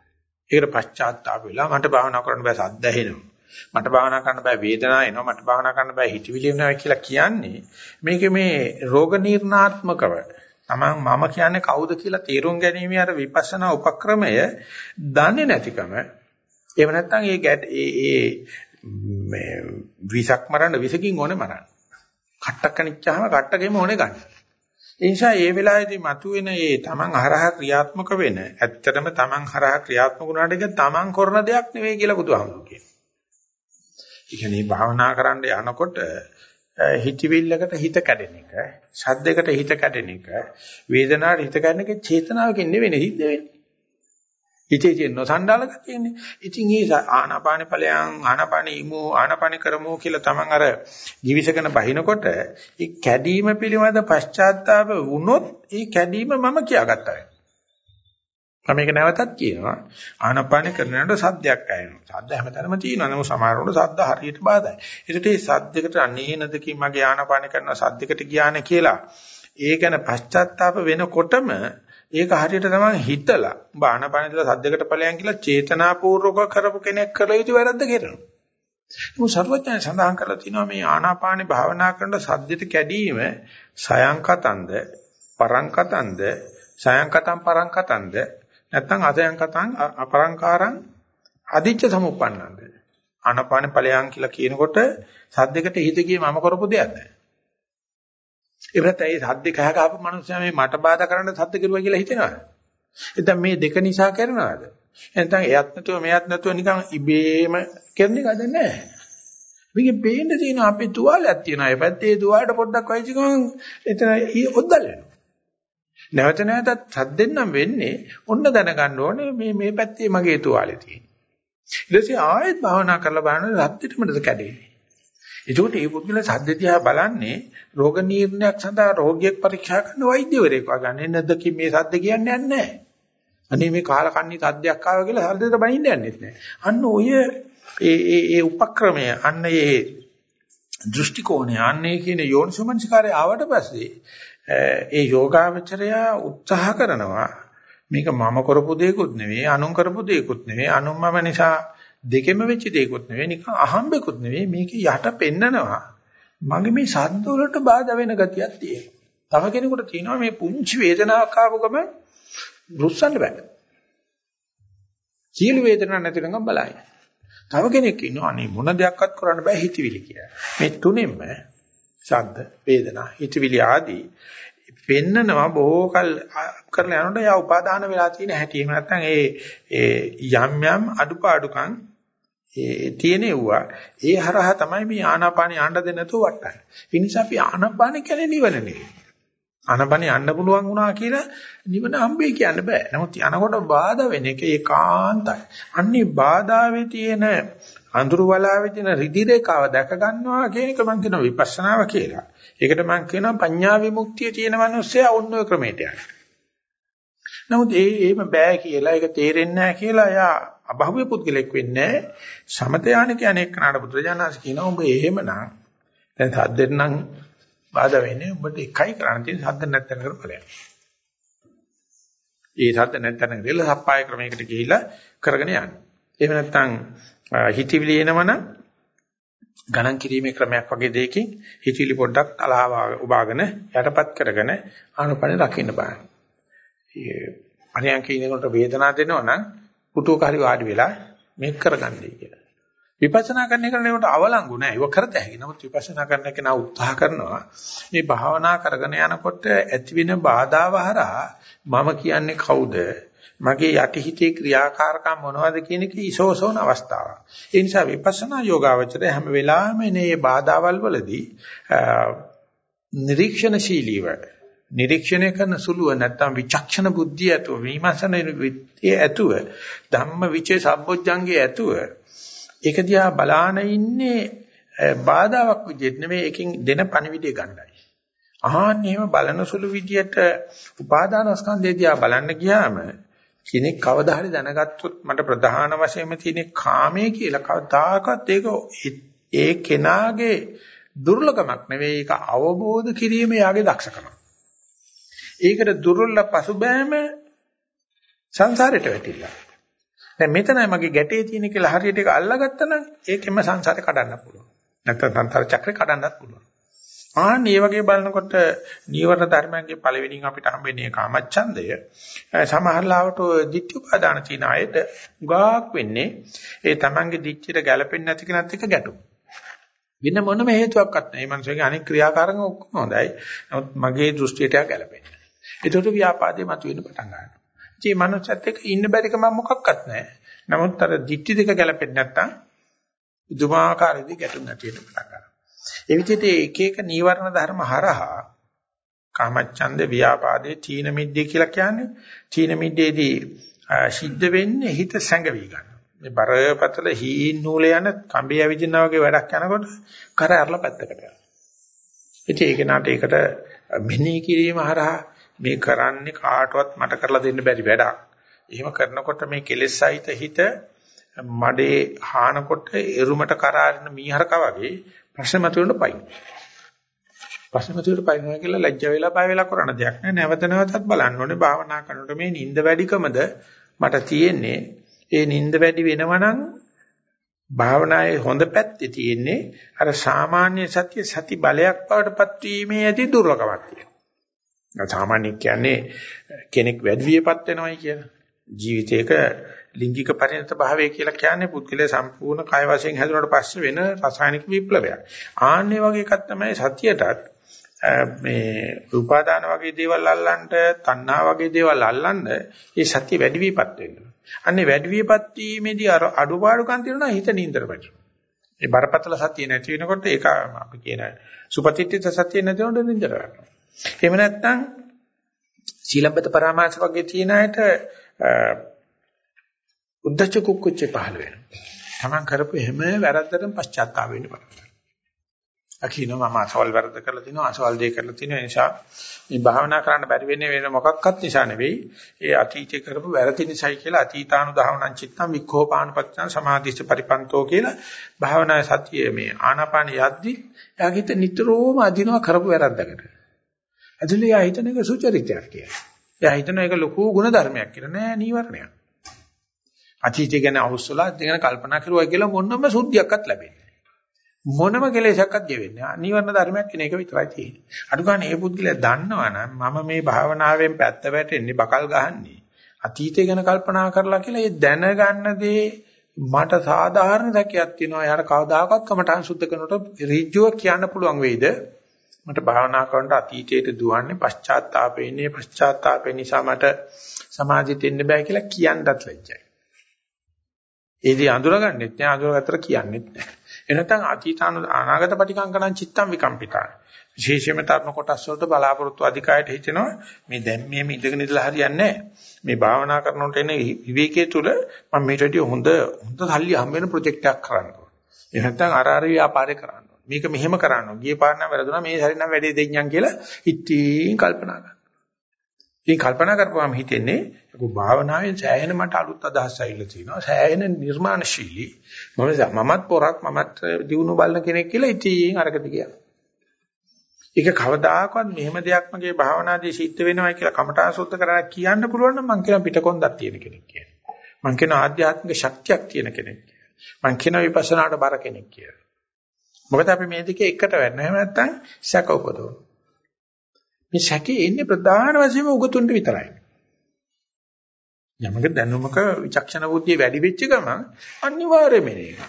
ඒකට පශ්චාත්තාප වෙලා මට භාවනා කරන්න බෑ සද්ද ඇහෙනවා. මට භාවනා කරන්න බෑ වේදනාව එනවා මට භාවනා කරන්න බෑ හිතවිලි එනවා කියලා කියන්නේ මේක මේ රෝග නිర్ణාත්මකව තමන් මම කියන්නේ කවුද කියලා තීරුම් ගැනීම අර විපස්සනා උපක්‍රමය දන්නේ නැතිකම එහෙම නැත්නම් ඒ ඒ ඒ මේ විසක් මරන්න විසකින් ඕනේ මරන්න. කට්ටක් කනිච්චාම කට්ටකෙම ඕනේ ගන්න. ඒ නිසා ඒ වෙලාවේදී මතුවෙන ඒ තමන් හරහා ක්‍රියාත්මක වෙන ඇත්තටම තමන් හරහා ක්‍රියාත්මක වුණාට ඒක තමන් කරන දෙයක් නෙවෙයි කියලා බුදුහාමුදුරුවෝ කියනවා. ඒ කියන්නේ භාවනා කරන්න යනකොට හිතවිල්ලකට හිත කැඩෙන එක, ශබ්දයකට හිත කැඩෙන එක, වේදනාවට හිත කැඩෙන එක චේතනාවකින් නෙවෙයි සිද්ධ වෙන්නේ. හිතේ තියෙන නොසන්ඩාල ගතියනේ. ඉතින් ඒ ආනාපාන ඵලයන් ආනාපාන ඉමු ආනාපාන කරමු කියලා තමන් අර ජීවිසකන බහිනකොට ඒ කැඩීම පිළිබඳ පශ්චාත්තාප වුණොත් ඒ කැඩීම මම කියාගත්තා වෙනවා. මම මේක නැවතත් කියනවා ආනපාන කරනකොට සද්දයක් ඇහෙනවා. සද්ද හැමතැනම තියෙනවා. නමුත් සමහරවිට සද්ද හරියට බාධායි. ඒකට මේ සද්දයකට අනේනදකින් මගේ ආනපාන කරන සද්දයකට ගියානේ කියලා ඒ ගැන පශ්චාත්තාප වෙනකොටම ඒක හරියට තමයි හිතලා බාහනපාන ඉඳලා සද්දයකට ඵලයන් කියලා චේතනාපූර්වක කරපු කෙනෙක් කළ යුතු වැරද්ද කරනවා. මොකද සර්වඥයන් සඳහන් කරලා තිනවා මේ ආනාපානේ භාවනා කරන සද්දෙට කැඩීම සයන්කතන්ද පරංකතන්ද සයන්කතම් පරංකතන්ද නැත්නම් අසයන් කතං අපරංකාරං අදිච්ච සමුප්පන්නන්ද? ආනපාන ඵලයන් කියලා කියනකොට සද්දයකට හිත ගියේ මම කරපු දෙයක්ද ඒකට ඒ සද්ද කහ ගහපු මනුස්සයා මේ මට බාධා කරන්න සද්ද කරුවා කියලා හිතෙනවද? එතන මේ දෙක නිසා කරනවද? නැත්නම් එයත් නැතුව මෙයත් නැතුව නිකන් ඉබේම කරන එකද නැහැ මේකේ පේන්න තියෙන අපේ තුවාලයක් තියෙනවා. ඒ පැත්තේ තුවාලට පොඩ්ඩක් වයිසි ගමන් එතන ඔද්දල් වෙනවා. නැවත නැවතත් සද්දෙන් නම් වෙන්නේ ඔන්න දැනගන්න ඕනේ මේ මේ පැත්තේ මගේ තුවාලේ තියෙන. ඊට පස්සේ ආයෙත් භාවනා කරලා බලනකොට රත්තිටමද කැඩෙන්නේ. ඒකට මේ පුද්ගල සද්ද දිහා බලන්නේ රෝග නිర్ణයක් සඳහා රෝගියෙක් පරීක්ෂා කරන වෛද්‍යවරයෙක් වගන්නේ නැද්ද කි මේ සද්ද කියන්නේ නැහැ. අනේ මේ කාලකන්ණි සද්දයක් ආවා කියලා සද්දෙට බනින්න යන්නේ නැහැ. අන්න ඔය ඒ ඒ ඒ උපක්‍රමය අන්න ඒ දෘෂ්ටි කෝණය අන්නේ කියන යෝනිසමංස්කාරය ආවට පස්සේ ඒ යෝගාවචරය උත්සාහ කරනවා මේක මම කරපු දෙයක්ුත් නෙවෙයි අනුන් කරපු දෙයක්ුත් නෙවෙයි අනුන් මම නිසා දෙකෙම වෙච්ච දෙයක්ුත් නෙවෙයි නිකන් අහම්බෙකුත් නෙවෙයි. මේක යට පෙන්නනවා. මගේ මේ සද්ද වලට බාධා වෙන ගතියක් තියෙනවා. තව කෙනෙකුට තියෙනවා මේ පුංචි වේදනාවක් ආපු ගම රුස්සන්න බෑ. සීල වේදනාවක් නැති නම් බලයි තව කෙනෙක් ඉන්නවා අනේ මොන දෙයක්වත් කරන්න බෑ හිතවිලි කියලා. මේ තුනෙන්ම ශබ්ද, වේදනා, හිතවිලි ආදී පෙන්නනවා බොහෝ කල් කරලා යනකොට යා උපාදාන වෙලා තියෙන හැටි. එහෙම නැත්නම් ඒ ඒ යම් යම් අඩුපාඩුකම් ඒ තියෙනවා. ඒ හරහා තමයි මේ ආනාපානිය යන්න දෙන්නේ නැතුව වටන්නේ. ඒ නිසා අපි ආනාපානිය කියන්නේ නිවන නෙවෙයි. ආනාපානිය යන්න පුළුවන් වුණා කියලා නිවන හම්බෙයි කියන්න බෑ. නමුත් යනකොට බාධා වෙන එක ඒකාන්තයි. අන්නේ බාධාවේ තියෙන අඳුරු වලාවේ තියෙන රිදි රේඛාව දැක ගන්නවා කියන එක මම කියනවා විපස්සනාව කියලා. ඒකට මම කියනවා පඤ්ඤා විමුක්තිය තියෙන මිනිස්සයා ඔන්න ඔය ක්‍රමයට යනවා. නමුත් ඒ එහෙම බෑ කියලා ඒක තේරෙන්නේ නැහැ කියලා එයා අභව්‍ය පුද්ගලෙක් වෙන්නේ සමත යාන කියන්නේ කනඩ පුත්‍රජානස් කියනවා උඹ එහෙමනම් දැන් සද්දෙන් නම් බාධා වෙන්නේ උඹට එකයි කරන්න තියෙන සද්ද නැත්තන කරපලයක්. ඒ සද්ද නැත්තන කියලා සප්පාය ක්‍රමයකට ගිහිලා කරගෙන යන්න. එහෙම නැත්නම් හිතවිලි එනවනම් ගණන් කිරීමේ ක්‍රමයක් වගේ දෙයකින් හිතවිලි පොඩ්ඩක් අලාව උබාගෙන යටපත් කරගෙන ආනපන රකින්න බෑ. පරියන්ක ඉන්නකොට වේදනාව දෙනවා නම් පුටුවකාරී වාඩි වෙලා මේක කරගන්නයි කියලා. විපස්සනා කරන එකට අවලංගු නෑ. ඒක කරත හැකි. නමුත් විපස්සනා කරන කෙනා උත්සාහ කරනවා මේ භාවනා කරගෙන යනකොට ඇතිවෙන බාධාව හරහා මම කියන්නේ කවුද? මගේ යටිහිතේ ක්‍රියාකාරකම් මොනවද කියන එක ඉසෝසෝන අවස්ථාවක්. ඒ නිසා විපස්සනා යෝගාවචරය හැම වෙලාවෙම මේ බාධාවල් වලදී නිරීක්ෂණශීලීව නිරීක්ෂණය කරන සුළුව නැත්තම් විචක්ෂණ බුද්ධිය ඇතුව විමර්ශන විත්‍ය ඇතුව ධම්ම විචේ සම්බොජ්ජංගේ ඇතුව ඒක දිහා බලාන ඉන්නේ බාධාවක් විදිහට නෙමෙයි එකකින් දෙන පණිවිඩය ගන්නයි. ආහන්න එහෙම බලන සුළු විදියට උපාදානස්කන්ධය දිහා බලන්න ගියාම කෙනෙක් කවදා හරි දැනගත්තොත් මට ප්‍රධාන වශයෙන්ම තියෙන කාමයේ කියලා කවදාකවත් ඒක ඒ කෙනාගේ දුර්ලභමක් නෙවෙයි ඒක අවබෝධ කිරීම යාගේ දක්ෂකම. ඒකට දුර්වල පසුබෑම සංසාරයට වැටිලා. දැන් මෙතනයි මගේ ගැටේ තියෙන කියලා හරියට ඒක අල්ලගත්තා නම් ඒකෙම සංසාරේ කඩන්න පුළුවන්. නැත්නම් සංසාර චක්‍රේ කඩන්නත් පුළුවන්. ආන් මේ වගේ බලනකොට නීවරණ ධර්මයන්ගේ පළවෙනිින් අපිට හම්බෙන්නේ කාමච්ඡන්දය. සමහරලාවට ditthi උපාදාන තියෙන අයට උගාක් වෙන්නේ ඒ තමන්ගේ ditthියට ගැළපෙන්නේ නැති කෙනත් එක්ක ගැටුම්. වෙන මොනම හේතුවක්වත් නැහැ. මේ මනුස්සයගේ අනෙක් ක්‍රියාකාරකම් ඔක්කොම හොඳයි. නමුත් මගේ දෘෂ්ටියට ගැළපෙන්නේ නැහැ. ඒකට ව්‍යාපාදේ මතුවෙන්න පටන් ගන්නවා. ඉතින් මේ මනුස්සයත් එක්ක ඉන්න බැරිකම මොකක්වත් නැහැ. නමුත් අර ditthi දෙක ගැළපෙන්නේ නැත්තම් දුමාකාරදී ගැටුම් නැති වෙන්න පටන් ගන්නවා. ඒ විදිහට එක එක නීවරණ ධර්ම හරහා කාමච්ඡන්ද ව්‍යාපාදේ තීන මිද්දේ කියලා කියන්නේ තීන මිද්දේදී සිද්ධ වෙන්නේ හිත සැඟවි ගන්න. මේ බරපතල හීන් නූලේ යන කඹේ ඇවිදිනා වගේ වැඩක් යනකොට කර ඇරලා පැත්තකට යනවා. ඉතින් ඒක නාට ඒකට මෙනෙහි කිරීම හරහා මේ කරන්නේ කාටවත් මට කරලා දෙන්න බැරි වැඩක්. එහෙම කරනකොට මේ කෙලෙස් සහිත හිත මඩේ හානකොට එරුමට කරාරින මීහරක වගේ ප්‍රශ්න මතුවෙන්න පයින්. ප්‍රශ්න මතුවෙන්න පයින්නවා කියලා ලැජ්ජ වෙලා බය වෙලා කරන දෙයක් නෑ. නැවත නැවතත් බලන්න ඕනේ භාවනා කරනකොට මේ නිින්ද වැඩිකමද මට තියෙන්නේ. ඒ නිින්ද වැඩි වෙනවනම් භාවනායේ හොඳ පැත්තේ තියෙන්නේ අර සාමාන්‍ය සත්‍ය සති බලයක් බවටපත් වීමේ ඇති දුර්ලභමක් තියෙනවා. සාමාන්‍ය කියන්නේ කෙනෙක් වැඩි වියපත් වෙනවයි කියලා. ජීවිතේක ලිංගික පරිණත භාවය කියලා කියන්නේ පුද්ගලයා සම්පූර්ණ කය වශයෙන් හැදුනට පස්සේ වෙන රසායනික විප්ලවයක්. ආන්නේ වගේ එකක් තමයි සතියටත් මේ රූපාදාන වගේ දේවල් අල්ලන්න, තණ්හා වගේ දේවල් අල්ලන්න ඒ සත්‍ය වැඩි විපත් වෙනවා. අන්නේ වැඩි විපත් වීමේදී අර අඩුපාඩුකම් තියෙනවා හිත නින්දර වැටෙනවා. ඒ බරපතල සත්‍ය නැති වෙනකොට ඒක අපි කියන සුපතිත්‍ිත සත්‍ය නැති වෙනකොට නින්දර ගන්නවා. එහෙම නැත්නම් සීලබ්බත පරාමාස වගේ තියෙන අයට උද්දච්ච කුක්කුච්ච පහළ වෙනවා. තමන් කරපු හැම වැරද්දටම පශ්චාත්තාප වෙන්න පටන් ගන්නවා. අකිනෝ මම අසවල් වැරද්ද කරලා තිනවා අසවල් දේ කරලා තිනවා ඒ නිසා මේ භාවනා කරන්න බැරි වෙන්නේ වෙන මොකක්වත් නිසා නෙවෙයි. ඒ අතීතේ කරපු වැරදි නිසායි කියලා අතීතානුධාවනං චිත්තං වික්ඛෝපානපත්තං සමාධිස්ස පරිපන්තෝ කියලා භාවනා සතියේ මේ ආනාපාන යද්දි එයාගිට නිතරම අදිනවා කරපු වැරද්දකට. ඇතුළේ යා හිතන එක සුචරිතයක් කියලා. එයා හිතන එක ලොකු ගුණ ධර්මයක් කියලා නෑ නීවරණයක්. අතීතය ගැන අවුස්සලා ගැන කල්පනා කරුවා කියලා මොනම සුද්ධියක්වත් ලැබෙන්නේ මොනම කෙලෙසක්වත් ගෙවෙන්නේ නැහැ. නිවර්ණ ධර්මයක් කියන එක විතරයි තියෙන්නේ. අඩු ගන්න මේ පුද්ගලයා දන්නවනම් මම මේ භාවනාවෙන් පැත්ත වැටෙන්නේ බකල් ගහන්නේ. අතීතය ගැන කල්පනා කරලා කියලා ඒ දැනගන්න දේ මට සාධාරණ දැකියක් තියෙනවා. යාර කවදාකවත් කමටහන් සුද්ධ කරනකොට ඍජුව කියන්න පුළුවන් වෙයිද? මට භාවනා කරනකොට අතීතයට දුවන්නේ පශ්චාත්තාපේන්නේ පශ්චාත්තාපේ නිසා මට සමාධියට එන්න බෑ කියලා කියන්නත් ලැජ්ජයි. ඒ දේ අඳුරගන්නෙත් නෑ අඳුරගත්තට කියන්නෙත් නෑ. එනතන් අතීතාන අනාගත පටිකංකණං චිත්තං විකම්පිතාන. විශේෂයෙන්ම තරණ කොටස් වලට බලාපොරොත්තු අධිකායට හිතෙනවා මේ දැන් මෙහෙම ඉඳගෙන ඉඳලා හරියන්නේ මේ භාවනා කරනකොට එන විවේකයේ තුල මම මේට වඩා හොඳ හොඳ සල්ලි හම්බ වෙන ප්‍රොජෙක්ට් එකක් කරන්න ඕන. ඒ නැත්නම් අර අර ව්‍යාපාරේ කරන්න ඕන. මේක මෙහෙම කරන්න ඕන. ගියේ පාර නම් වැරදුනා මේ සැරේ නම් වැඩේ දෙඤ්ඤම් කියලා ඉතින් කල්පනා කරනවා. ඉතින් කල්පනා කරපුවාම හිතෙන්නේ ඒක භාවනාවෙන් සෑහෙන මට අලුත් අදහස් ඇවිල්ලා තියෙනවා. සෑහෙන නිර්මාණශීලී. මම මමත් පොරක් මමත් දිනු බලන කෙනෙක් කියලා ඉතින් අරකට ගියා. ඒක කවදාකවත් මෙහෙම දෙයක් මගේ භාවනාදී සිද්ධ වෙනවා කියලා කමඨා සුද්ධ කරලා කියන්න පුළුවන් නම් මං කියන පිටකොන්දක් තියෙන කෙනෙක් කියලා. මං කියන ආධ්‍යාත්මික ශක්තියක් තියෙන කෙනෙක් කියලා. මං කියන විපස්සනාට බර කෙනෙක් කියලා. මොකද අපි මේ දෙකේ එකට වෙන්න. එහෙම නැත්නම් සැක උපදවන. මේ සැකේ ඉන්නේ ප්‍රධාන වශයෙන්ම උගතුන්ට විතරයි. යමක දැනුමක විචක්ෂණ බුද්ධිය වැඩි වෙච්ච ගමන් අනිවාර්යයෙන්ම මේක.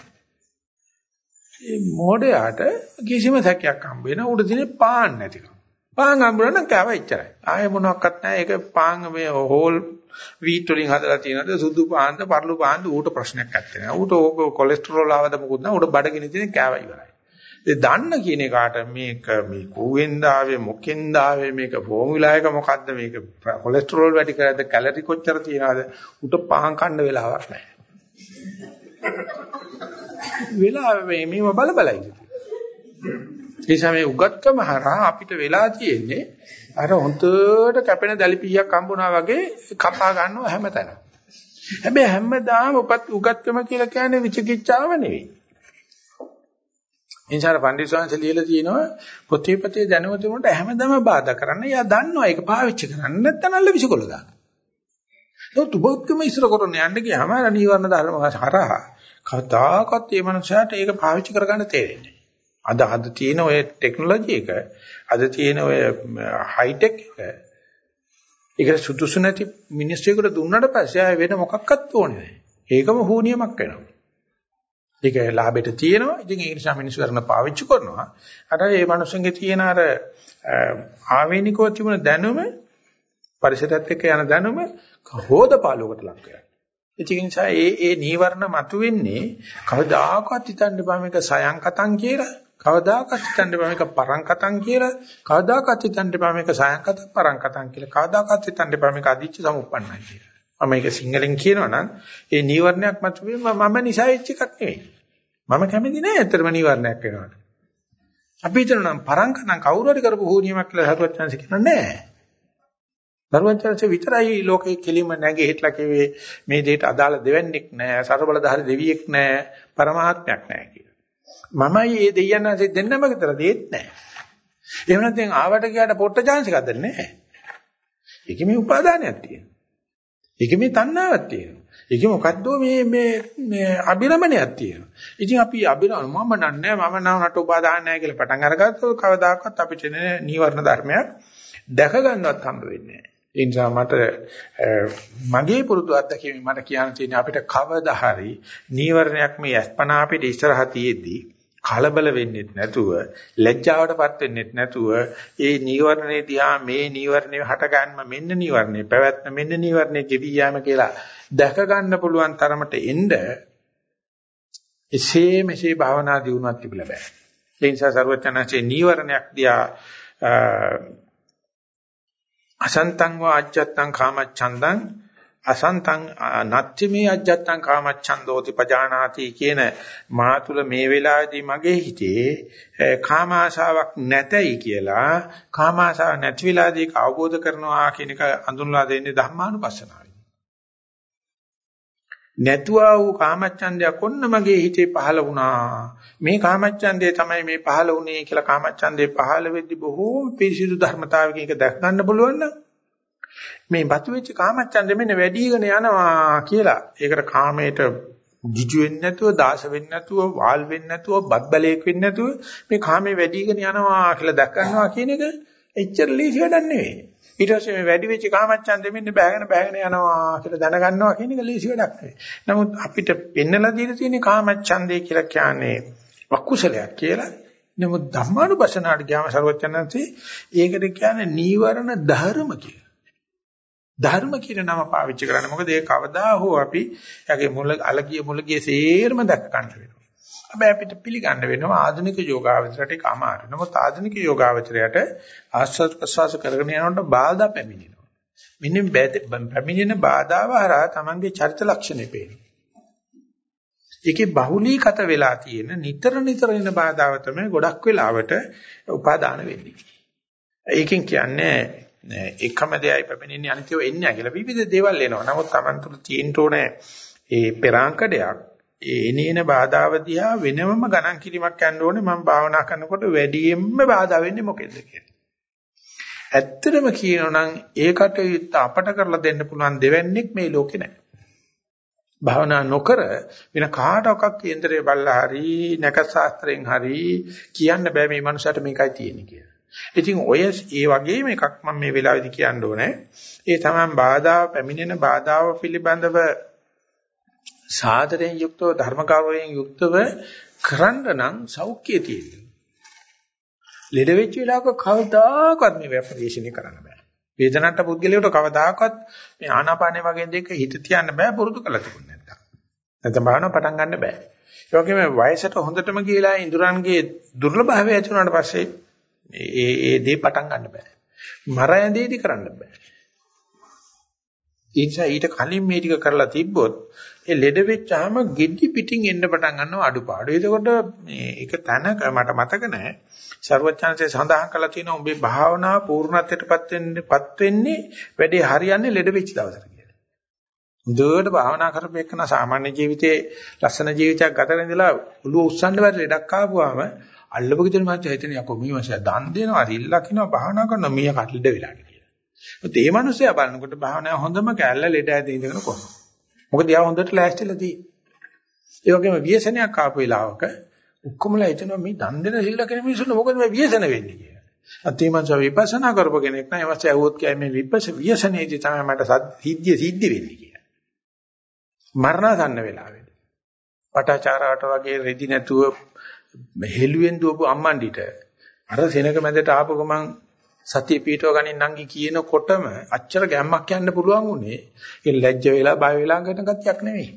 මේ මොඩයාට කිසිම සැකයක් හම්බ වෙන උඩ දිනේ පාන් නැතිකම. පාන් හම්බුනා නම් කෑව ඉච්චරයි. ආයේ මොනවත් නැහැ. ඒක පාන් මේ හෝල් වීට් වලින් හදලා තියෙනද සුදු පාන්ද පරළු පාන්ද ඌට ප්‍රශ්නයක් නැත්තේ. ඌට ඕක කොලෙස්ටරෝල් ආවද මොකුත් නැහැ. ඌට බඩගිනි තියෙන කෑව ඉවරයි. ඒ දන්න කියන එකාට මේක මේ කූවෙන්ද ආවේ මොකෙන්ද ආවේ මේක ෆෝමියුලා එක මොකද්ද මේක කොලෙස්ටරෝල් වැඩි කරද්ද කැලරි කොච්චර තියනවද උට පහන් කන්න වෙලාවක් නැහැ. වෙලාව මේව බල බල ඉන්නේ. ඒ සමේ උගත්කම හරහා අපිට වෙලා තියෙන්නේ අර හොන්තට කැපෙන දැලිපියක් හම්බුනා වගේ කපා ගන්නවා හැමතැනම. හැබැයි හැමදාම උපත් උගත්කම කියලා කියන්නේ විචිකිච්ඡාව නෙවෙයි. ඉන්සාර පණ්ඩිත ස්වාමීන් ලියලා තියෙනවා පොතේ පතේ දැනුම තුනට හැමදාම බාධා කරන්න. එයා දන්නවා ඒක පාවිච්චි කරන්න නැත්නම් අල්ල විසිකොල දාන. ඒක තුබොත්කම ඉස්සර කරන යන්න ගියාම අනිවර්ණ ධර්ම හරහා කවදාකවත් මේ මනුස්සයාට ඒක පාවිච්චි කරගන්න තේරෙන්නේ අද අද තියෙන ඔය ටෙක්නොලොජි එක අද තියෙන ඔය හයිටෙක් එක ඒක සුදුසු නැති මිනිස්සුෙකුට දුන්නාට පස්සේ ආය වෙන මොකක්වත් ඕනේ නැහැ. ඒකම හුනියමක් වෙනවා. ඒක ලාභෙට තියෙනවා. ඉතින් ඒ නිසා මිනිස්සු කරන පාවිච්චි කරනවා. අර මේ මිනිස්සුන්ගේ තියෙන අර ආවේනිකව තිබුණ දැනුම පරිසරයත් එක්ක යන දැනුම හෝදපාලුවකට ලක් වෙනවා. ඒ නිසා ඒ ඒ නීවරණ මතුවෙන්නේ කවදාකවත් හිතන්න බෑ මේක සයන් කතං කියලා. කවදාකවත් හිතන්න බෑ මේක පරං කතං කියලා. කවදාකවත් හිතන්න බෑ මේක සයන් කතං පරං කතං කියලා. කවදාකවත් හිතන්න බෑ මේක අදිච්ච සමුප්පන්නයි කියලා. මම මේක සිංහලෙන් කියනවා නම් ඒ නීවරණයක් මතුවේ මම නිසා වෙච්ච එකක් නෙවෙයි. මම කැමති නෑ ඇත්තටම නීවරණයක් වෙනවට. අපි හිතනවා නම් පරංකනම් කවුරු හරි කරපු හුනියමක් කියලා හරුවත් chance කියනවා නෑ. දරුවචාන්සේ විතරයි ලෝකේ කෙලිම නැගේ හිටලා කිව්වේ මේ දෙයට අදාළ දෙවන්නේක් නෑ ਸਰබලධාරි දෙවියෙක් නෑ පරමාත්මයක් නෑ කියලා. මමයි මේ දෙයයන්ාසේ දෙන්නම විතර දෙත් නෑ. එහෙම නැත්නම් ආවට ගියාට පොට්ට chance එකක් දෙන්නේ නෑ. ඒකේ මේ උපාදානයක් තියෙනවා. ඒකේ මේ තණ්හාවක් තියෙනවා. ඒකේ මොකද්ද මේ මේ මේ අබිරමණයක් තියෙනවා. ඉතින් අපි අබිරම මම නන්නේ මම නවට උපාදාන නැහැ කියලා පටන් අරගත්තොත් කවදාකවත් අපිට නීවරණ ධර්මයක් දැක ගන්නවත් හම්බ වෙන්නේ නැහැ. ඒ නිසා මට මගේ පුරුදු අත්දැකීම මට කියන්න තියෙන අපිට කවදා හරි නීවරණයක් මේ අස්පනා අපිට ඉස්සරහ තියේදී කලබල වෙන්නේ නැතුව ලැජ්ජාවටපත් වෙන්නේ නැතුව ඒ නීවරණේ දිහා මේ නීවරණේ හට ගන්නම මෙන්න නීවරණේ පැවැත්ම මෙන්න නීවරණේ ගෙවි යෑම කියලා දැක ගන්න පුළුවන් තරමට එන්න එසේ මෙසේ භාවනා දියුණුවක් තිබිලා බෑ. ඒ නිසා සර්වචනanse නීවරණයක් දිහා අසන්තං වා අජ්ජත්තං කාමච්ඡන්දං අසන්තං නත්ති මේ අජ්ජත්තං කාමච්ඡන්දෝති පජානාති කියන මා තුල මේ වෙලාවේදී මගේ හිතේ කාම ආශාවක් නැතයි කියලා කාම ආශාව නැති වෙලාවේදී ඒක අවබෝධ කරනවා කියන එක අඳුනලා දෙන්නේ ධම්මානුපස්සනාවයි. නැතුවා වූ කාමච්ඡන්දයක් ඔන්න මගේ හිතේ පහළ වුණා. මේ කාමච්ඡන්දේ තමයි මේ පහළ වුණේ කියලා කාමච්ඡන්දේ පහළ වෙද්දී බොහෝ පිරිසිදු ධර්මතාවකින් එක දැක් ගන්න පුළුවන් නම් මේ බතුවෙච්ච කාමච්ඡන්දෙ මෙන්න වැඩිගෙන යනවා කියලා. ඒකට කාමයට ජිජු වෙන්නේ නැතුව, දාස වෙන්නේ නැතුව, වාල් වෙන්නේ නැතුව, බත් බැලේක් වෙන්නේ නැතුව මේ කාමේ වැඩිගෙන යනවා කියලා දැක් ගන්නවා කියන එක එච්චර ලීසි වැඩක් නෙවෙයි. ඊට පස්සේ මේ වැඩි වෙච්ච කාමච්ඡන්දෙ මෙන්න බෑගෙන බෑගෙන යනවා කියලා දැනගන්නවා කියන එක ලීසි වැඩක් නෙවෙයි. නමුත් අපිට පෙන්නලා දීලා තියෙන කාමච්ඡන්දේ කියලා කියන්නේ අකුසලයක් කියලා. නමුත් ධර්මානුපස්සනාට ගියාම ਸਰවඥාන්සේ ඒකට කියන්නේ නීවරණ ධර්ම කියලා. ධර්ම කියන නම පාවිච්චි කරන්නේ මොකද ඒ කවදා හෝ අපි යගේ මුල අලගිය මුලගිය සේරම දැක ගන්න වෙනවා. හැබැයි අපිට පිළිගන්න වෙනවා ආධුනික යෝගාවචරයට ඒක අමාරුයි. නමුත් ආධුනික යෝගාවචරයට ආස්වාද ප්‍රසවාස කරගෙන යනකොට බාධා පැමිණෙනවා. මෙන්න පැමිණෙන බාධාව හරහා තමන්ගේ චරිත ලක්ෂණේ පේනවා. ඒකේ බහුලීගත වෙලා තියෙන නිතර නිතර එන බාධාව තමයි ගොඩක් වෙලාවට උපාදාන වෙන්නේ. ඒකෙන් කියන්නේ එකම දෙයයි පැමිණෙන්නේ අනිත්‍යව එන්නේ නැහැ කියලා විවිධ දේවල් එනවා. නමුත් Taman තුල තියෙන්න ඕනේ ඒ පෙරාංකඩයක් ඒ එනේන බාධාව දිහා වෙනමම ගණන් කිරීමක් යන්න ඕනේ මම භාවනා කරනකොට වැඩියෙන්ම බාධා වෙන්නේ මොකෙන්ද කියලා. ඇත්තටම කියනොනම් ඒකට අපට කරලා දෙන්න පුළුවන් දෙවන්නේක් මේ ලෝකේ නැහැ. භාවනා නොකර වෙන කාටවත් කේන්දරේ බල්ලා හරි නැක ශාස්ත්‍රයෙන් හරි කියන්න බෑ මේ මනුස්සයාට මේකයි තියෙන්නේ කියලා. ඉතින් ඔය ඒ වගේම එකක් මම මේ වෙලාවේදී කියන්න ඕනේ. ඒ තමයි බාධා පැමිණෙන බාධාව පිළිබඳව සාදරයෙන් යුක්තව ධර්මකාරයෙන් යුක්තව කරන්න නම් සෞඛ්‍යය තියෙනවා. ලෙඩ වෙච්ච වෙලාවක කවදාකවත් මේ පරිශ්‍රණය කරන්න බෑ. වේදනට පුද්ගලයාට කවදාකවත් මේ ආනාපානේ වගේ දෙයක හිත තියන්න බෑ පුරුදු කළ තිබුණ නැත්තම්. නැත්නම් භාවනාව පටන් ගන්න බෑ. ඒ වගේම වයසට හොඳටම ගියලා ඉඳුරන්ගේ දුර්ලභභාවය ඇති වුණාට පස්සේ ඒ ඒ දේ පටන් ගන්න බෑ. මර ඇඳේදී කරන්න බෑ. ඊට කලින් මේ ටික කරලා තිබ්බොත් ඒ ලෙඩ වෙච්චාම ගෙඩි පිටින් එන්න පටන් ගන්නවා අඩුපාඩු. එතකොට මේ එක තැනක මට මතක නැහැ. ਸਰවඥාන්සේ සඳහන් කළා තියෙනවා උඹේ භාවනාව පූර්ණත්වයටපත් වෙන්නේපත් වෙන්නේ වැඩේ හරියන්නේ ලෙඩ වෙච්ච දවසට කියලා. හොඳට භාවනා කරපේකන සාමාන්‍ය ජීවිතේ ලස්සන ජීවිතයක් ගත කරන ඉඳලා ඔළුව උස්සන්න බැරි ලෙඩක් ආපුවාම අල්ලපු ගෙදර මාත් හිතෙන යකෝ මේ මාසය දන් දෙනවා රිල්ලා කිනවා භාවනා කරනවා මීය කටලෙඩ වෙලා කියලා. ඒ මනුස්සයා බලනකොට භාවනාව හොඳම කැල්ල ලෙඩ ඇද ඉඳගෙන කොහොමද? මොකද යා හොඳට ලෑස්තිලා තියෙන්නේ. ඒ වගේම ව්‍යසනයක් ආපු වෙලාවක ඔක්කොමලා හිතනවා මේ දන් දෙන සිල්ල කෙනෙක් මිනිස්සුන්ට මොකද මේ ව්‍යසන වෙන්නේ කියලා. අතීමංස විපස්සනා කරපු කෙනෙක් නෑ එවස් ඇහුවොත් කියයි මේ විපස්ස ව්‍යසනයේදී තමයි මට සිද්ධිය සිද්ධ වෙන්නේ කියලා. මරණසන්න වෙලාවෙදී. පටාචාරාට වගේ රෙදි නැතුව හෙළුවෙන් දුවපු අම්මන්ඩිට අර සෙනක මැදට ආපු ගමන් සතිය පිටව ගනින් නංගි කියනකොටම අච්චර ගැම්මක් යන්න පුළුවන් උනේ ඒ ලැජ්ජ වෙලා බය වෙලා කරන ගතියක් නෙවෙයි.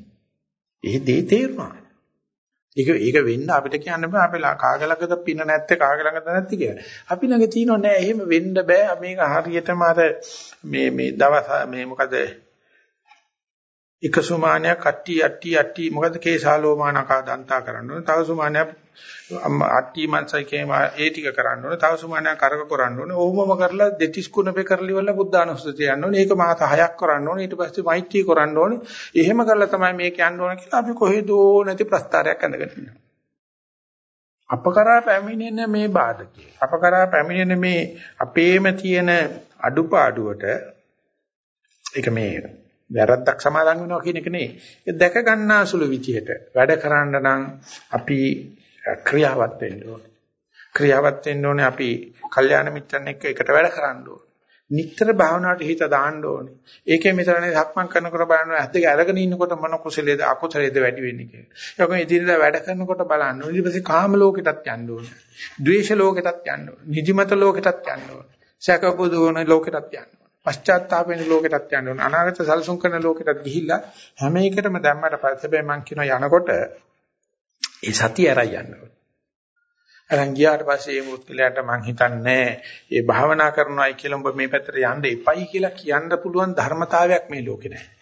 ඒ දේ තේරුණා. ඒක ඒක වෙන්න අපිට කියන්න බෑ අපි කාගලකද පින නැත්තේ කාගලකද නැත්තේ කියලා. අපි ළඟ තියෙනව නෑ එහෙම වෙන්න බෑ මේක හරියටම අර මේ මේ දවස් මේ මොකද එක සුමානයක් අට්ටි අට්ටි අට්ටි මොකද කේසාලෝමානකා දන්තා කරන්න ඕනේ. තව සුමානයක් අට්ටි මන්සයි කේම ඒ ටික කරන්න ඕනේ. තව සුමානයක් කරක කරන්න ඕනේ. ඕමම කරලා දෙතිස් කුණපේ කරලි වල බුද්ධානුස්සතිය යන්න ඕනේ. ඒක මාස 6ක් කරන්න ඕනේ. ඊට පස්සේ මෛත්‍රී කරන්න ඕනේ. එහෙම කරලා තමයි මේක යන්න ඕනේ කියලා අපි කොහෙදෝ නැති ප්‍රස්තාරයක් අඳගෙන ඉන්නවා. අපකරා පැමිණෙන මේ බාධකේ අපකරා පැමිණෙන මේ අපේම තියෙන අඩුපාඩුවට ඒක මේ වැරද්දක් සමාදන් වෙනවා කියන එක නෙවෙයි. ඒ දැක ගන්නාසුළු විදියට වැඩ කරන්න නම් අපි ක්‍රියාවත් වෙන්න ඕනේ. ක්‍රියාවත් වෙන්න ඕනේ අපි කල්යාණ මිත්‍රන් එක්ක එකට වැඩ කරන්න ඕනේ. නිතර භාවනාවට හිත දාන්න ඕනේ. ඒකේ මෙතනනේ සක්මන් කරනකොට බලන්න ඇත්තක අරගෙන ඉන්නකොට මොන කුසලයේද අකුසලයේද වැඩි වෙන්නේ කියලා. ඒක මේ ඉදිරියට වැඩ කරනකොට බලන්න ඕනේ. ඊට පස්සේ කාම ලෝකෙටත් යන්න ඕනේ. ද්වේෂ ලෝකෙටත් යන්න ඕනේ. නිදිමත ලෝකෙටත් යන්න ඕනේ. සැකපොදුන ලෝකෙටත් යන්න පශ්චාත්තාප වෙන ලෝකෙටත් යන්න ඕන. අනාගත සලසුන් කරන ලෝකෙටත් ගිහිල්ලා හැම එකටම දැම්මට පස්සේ මම කියනවා යනකොට ඒ සතිය ඇරයි යන්න ඕන. අරන් ගියාට පස්සේ මේ මුත්කලයට මං හිතන්නේ ඒ භාවනා කරනවායි කියලා උඹ මේ පැත්තට යන්න එපයි කියලා කියන්න පුළුවන් ධර්මතාවයක් මේ ලෝකේ නැහැ.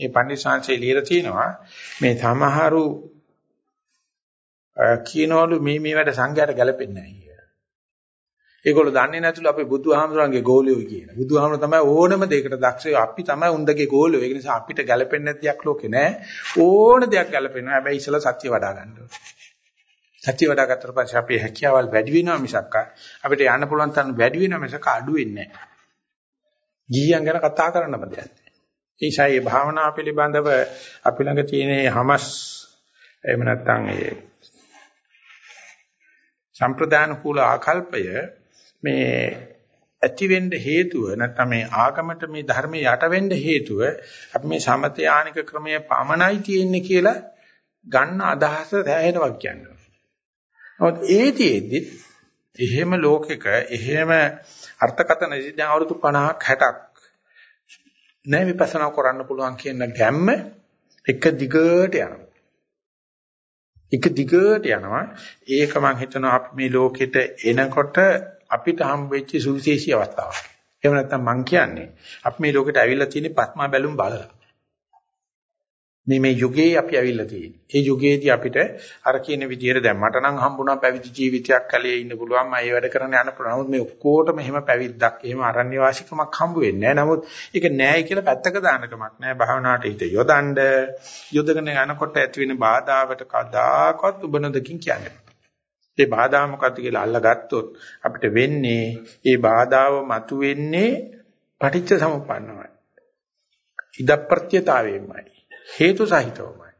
මේ පණ්ඩිතාංශේ ලියලා තියෙනවා මේ සමහරු කියනවලු මේ මේ වැඩ සංඝයාට ගැලපෙන්නේ නැහැ ඒගොල්ලෝ දන්නේ නැතුළු අපි බුදුහාමුදුරන්ගේ ගෝලියෝ කියන. බුදුහාමුදුර තමයි ඕනම දෙයකට දක්ෂය. අපි තමයි උන්දගේ ගෝලියෝ. ඒ නිසා අපිට ගැළපෙන්නේ නැති දෙයක් ලෝකේ නැහැ. ඕන දෙයක් ගැළපෙනවා. හැබැයි ඉස්සලා සත්‍ය වඩා ගන්න ඕනේ. සත්‍ය වඩා ගත්තට පස්සේ අපේ හැකියාවල් වැඩි වෙනවා මිසක් අපිට යන්න පුළුවන් තරම් වැඩි වෙනවා මිසක් අඩු වෙන්නේ නැහැ. ගිහියන් ගැන කතා කරන්න බෑ. ඒ නිසා මේ භාවනා පිළිබඳව අපි ළඟ තියෙන හමස් එහෙම නැත්නම් ඒ සම්ප්‍රදාන කූල ආකල්පය මේ ඇති වෙන්න හේතුව නැත්නම් මේ ආගමට මේ ධර්මයේ යට වෙන්න හේතුව අපි මේ සමත යානික ක්‍රමයේ පමණයි තියෙන්නේ කියලා ගන්න අදහස සෑහෙනවා කියන්නේ. නමුත් ඒතිෙද්දි එහෙම ලෝකෙක එහෙම අර්ථකථන දැන් අවුරුදු 50ක් 60ක් නෑ විපස්සනා කරන්න පුළුවන් කියන ගැම්ම එක දිගට යනවා. එක දිගට යනවා. ඒක මම හිතනවා අපි මේ ලෝකෙට එනකොට අපිට හම් වෙච්ච සුවිශේෂී අවස්ථාවක්. එහෙම නැත්නම් මං කියන්නේ අපි මේ ලෝකෙට ඇවිල්ලා තියෙන්නේ පස්මා බැලුම් බලලා. මේ මේ යුගයේ අපි ඇවිල්ලා තියෙන්නේ. ඒ යුගයේදී අපිට අර කියන විදිහට දැන් මට නම් හම්බුණා පැවිදි ජීවිතයක් කලේ ඉන්න පුළුවන් මම ඒ වැඩ කරන්න යන්න පුළුවන්. නමුත් මේ ඔක්කොටම එහෙම පැවිද්දක් එහෙම අරණ්‍ය වාසිකමක් හම්බ වෙන්නේ නැහැ. නමුත් ඒක නෑයි කියලා පැත්තක දාන කමක් නෑ. භාවනාවට හිත යොදන්න යොදගෙන යනකොට ඇති වෙන බාධාවට කදාකවත් ඔබ නොදකින් කියන්නේ. ඒ බාධා මොකක්ද කියලා අල්ලගත්තොත් අපිට වෙන්නේ ඒ බාධාව මතුවෙන්නේ පටිච්ච සමුප්පන්නමයි. ඉදප්‍රත්‍යතාවයෙන්මයි. හේතු සහිතවමයි.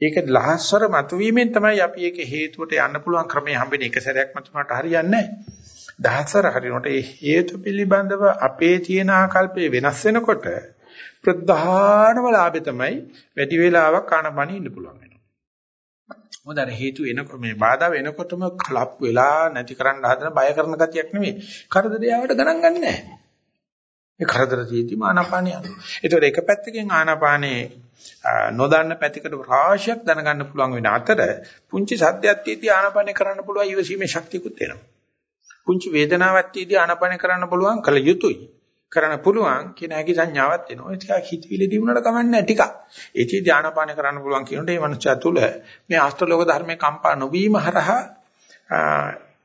ඒක ලහස්වර මතුවීමෙන් තමයි අපි ඒක හේතුවට යන්න පුළුවන් ක්‍රමයේ හම්බෙන්නේ එක සැරයක් මතුනට හරියන්නේ නැහැ. දහස්වර හරිනකොට ඒ හේතු පිළිබඳව අපේ තියෙන ආකල්පය වෙනස් වෙනකොට ප්‍රධානම ලාභය තමයි වැඩි වේලාවක් ආනපනිය ඉන්න පුළුවන් වෙනවා. මොකද අර හේතු එනකොට මේ බාධා වෙනකොටම කලප් වෙලා නැති කරන්න හදන බය කරන ගතියක් නෙමෙයි. කරදරය ආවට ගණන් ගන්න නැහැ. ඒ කරදර තියෙදි ආනාපානිය යනවා. ඒතකොට එක පැත්තකින් ආනාපානේ නොදන්න පැතිකඩ රාශියක් දැනගන්න පුළුවන් වෙන අතර පුංචි සත්‍යයක් තියෙදි ආනාපානේ කරන්න පුළුවන් ඊවසීමේ ශක්තියකුත් එනවා. පුංචි වේදනාවක් තියෙදි ආනාපානේ කරන්න පුළුවන් කල යුතුයි. කරන්න පුළුවන් කියන හැකි සංඥාවක් එනවා. ඒ ටික හිතවිලි දිනුනට කමන්නේ ටිකක්. ඒ චී ධානාපාන කරන්න පුළුවන් කියනකොට මේ මනුස්සයා තුල මේ අෂ්ටලෝක ධර්මයේ කම්පා නොවීම හරහා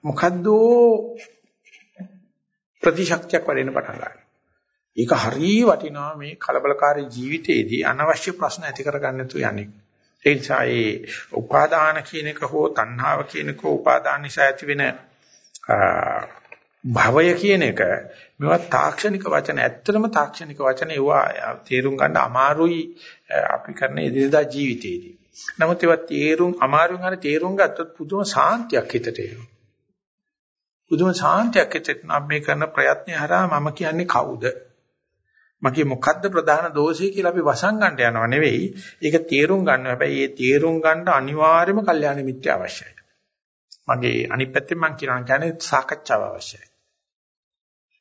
මොකද්ද ප්‍රතිශක්තියක් වැඩෙන්න පටන් ගන්නවා. ඒක හරිය වටිනවා මේ කලබලකාරී ජීවිතයේදී අනවශ්‍ය ප්‍රශ්න ඇති කරගන්න තු යන්නේ. ඒ නිසා ඒ උපාදාන කියන එක හෝ තණ්හාව කියන එක උපාදාන නිසා ඇති වෙන භවය කියන එක මේවා තාක්ෂණික වචන ඇත්තටම තාක්ෂණික වචන ඒවා තේරුම් ගන්න අමාරුයි අපි කරන එදිනදා ජීවිතේදී. නමුත් ඒවා තේරුම් අමාරුන් හරි තේරුම් ගත්තොත් පුදුම සාන්තියක් හිතට එනවා. පුදුම සාන්තියක් හිතට මේ කරන ප්‍රයත්නය හරහා මම කියන්නේ කවුද? මගේ මොකද්ද ප්‍රධාන දෝෂය කියලා අපි වසන් ගන්න යනව නෙවෙයි. ඒක තේරුම් ගන්න. හැබැයි ඒ තේරුම් ගන්න අනිවාර්යයෙන්ම කල්යාණ මිත්‍ය අවශ්‍යයි. මගේ අනිත් පැත්තෙන් මම කියනවා කියන්නේ සාකච්ඡාව අවශ්‍යයි.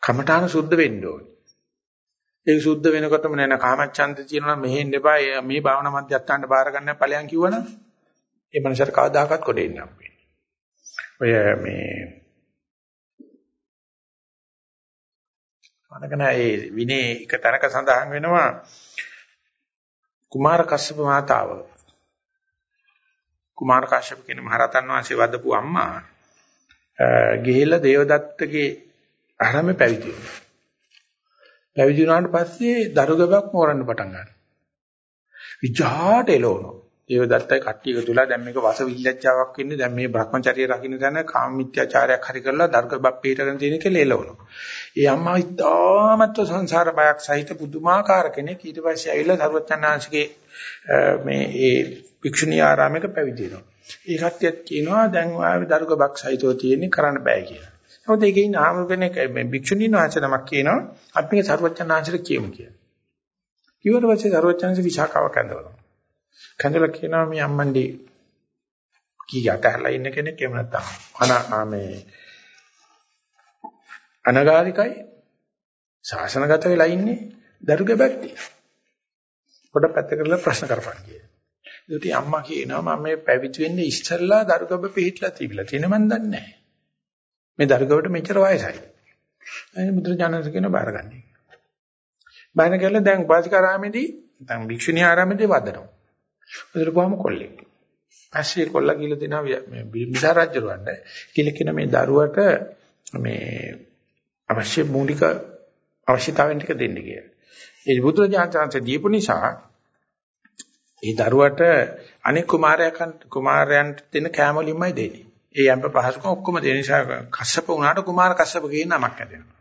කමඨාන සුද්ධ වෙන්න ඕනේ. ඒක සුද්ධ වෙනකොටම නෑ කාමච්ඡන්ද තියෙනවා මෙහෙන්න එපා මේ භාවනා මධ්‍යස්ථානට බාර ගන්න ඵලයන් කිව්වනම් ඒ මනසට කවදාකවත් කොටේ ඉන්න අපේ. ඔය මේ අනකන ඒ විනේ එක තැනක සඳහන් වෙනවා කුමාර කස්සප මාතාව කුමාර කාශ්‍යප කියන මහරහතන් වහන්සේ වදපු අම්මා ගිහිල්ලා දේවදත්තගේ ආරම්භ පැවිදි වුණා. පැවිදි වුණාට පස්සේ දරුගබක් මෝරන්න පටන් ගන්නවා. විජාට එළවනවා. දේවදත්තයි කට්ටියක තුලා දැන් මේක වස විල්ලච්චාවක් වෙන්නේ දැන් මේ Brahmacharya රකින්න තැන කාම මිත්‍යාචාරයක් හරි කරලා දරුගබක් පිටරගෙන තියෙන කියලා එළවනවා. ඒ අම්මා ඉතාමත්ව සංසාර බයක් සහිත පුදුමාකාර කෙනෙක් ඊට පස්සේ ඇවිල්ලා සර්වඥාන්සේගේ මේ ඒ භික්ෂුණී ආරාමයක පැවිදි වෙනවා. ඒ කට්ටියත් කියනවා දැන් ආවේ දරුගබක් සහිතව තියෙන්නේ කරන්න බෑ කියලා. මොකද ඒකේ නාම කෙනෙක් මේ භික්ෂුණීන් වහන්සේ නමක් කියනවා අපි මේ සරුවචනාංශට කියමු කියලා. කිව්වට පස්සේ සරුවචනාංශ විසාකාව කැඳවනවා. කැඳවලා කියනවා මේ අම්මන්ඩි කීයට ඇහැලා ඉන්න කෙනෙක් එහෙම නැත්තම් අනා මේ අනගාരികයි ශාසනගත වෙලා ඉන්නේ දරුගැබැක්ටි. පොඩ පැත්ත කරලා ප්‍රශ්න කරපන් කියලා. ඒකටි අම්මා කියනවා මම මේ පැවිදි වෙන්න ඉස්සෙල්ලා දරුගැබ පිළිట్లా තිබිලා තියෙන මන් දන්නේ නැහැ. මේ දරුගබට මෙච්චර වයසයි. එනේ මුද්‍රජානක කියන බාරගන්නේ. බාරන කියලා දැන් උපාසිකාරාමේදී දැන් භික්ෂුණී ආරාමේදී වදනවා. උදේට කොල්ලෙක්. පස්සේ කොල්ලා කියලා දෙනවා මේ බිම්බිසාර රජුරවන්න. කියලා කියන මේ දරුවට මේ අවශ්‍ය මූලික අවශ්‍යතාවෙන් ටික දෙන්න කියලා. ඒ බුදුරජාණන් දීපු නිසා ඒ දරුවට අනෙක් කුමාරයන් කුමාරයන්ට දෙන කෑම වලින්මයි දෙන්නේ. ඒ යම්ප පහසුකම් ඔක්කොම දෙන නිසා කස්සප වුණාට කුමාර කස්සප කියන නමක් හැදෙනවා.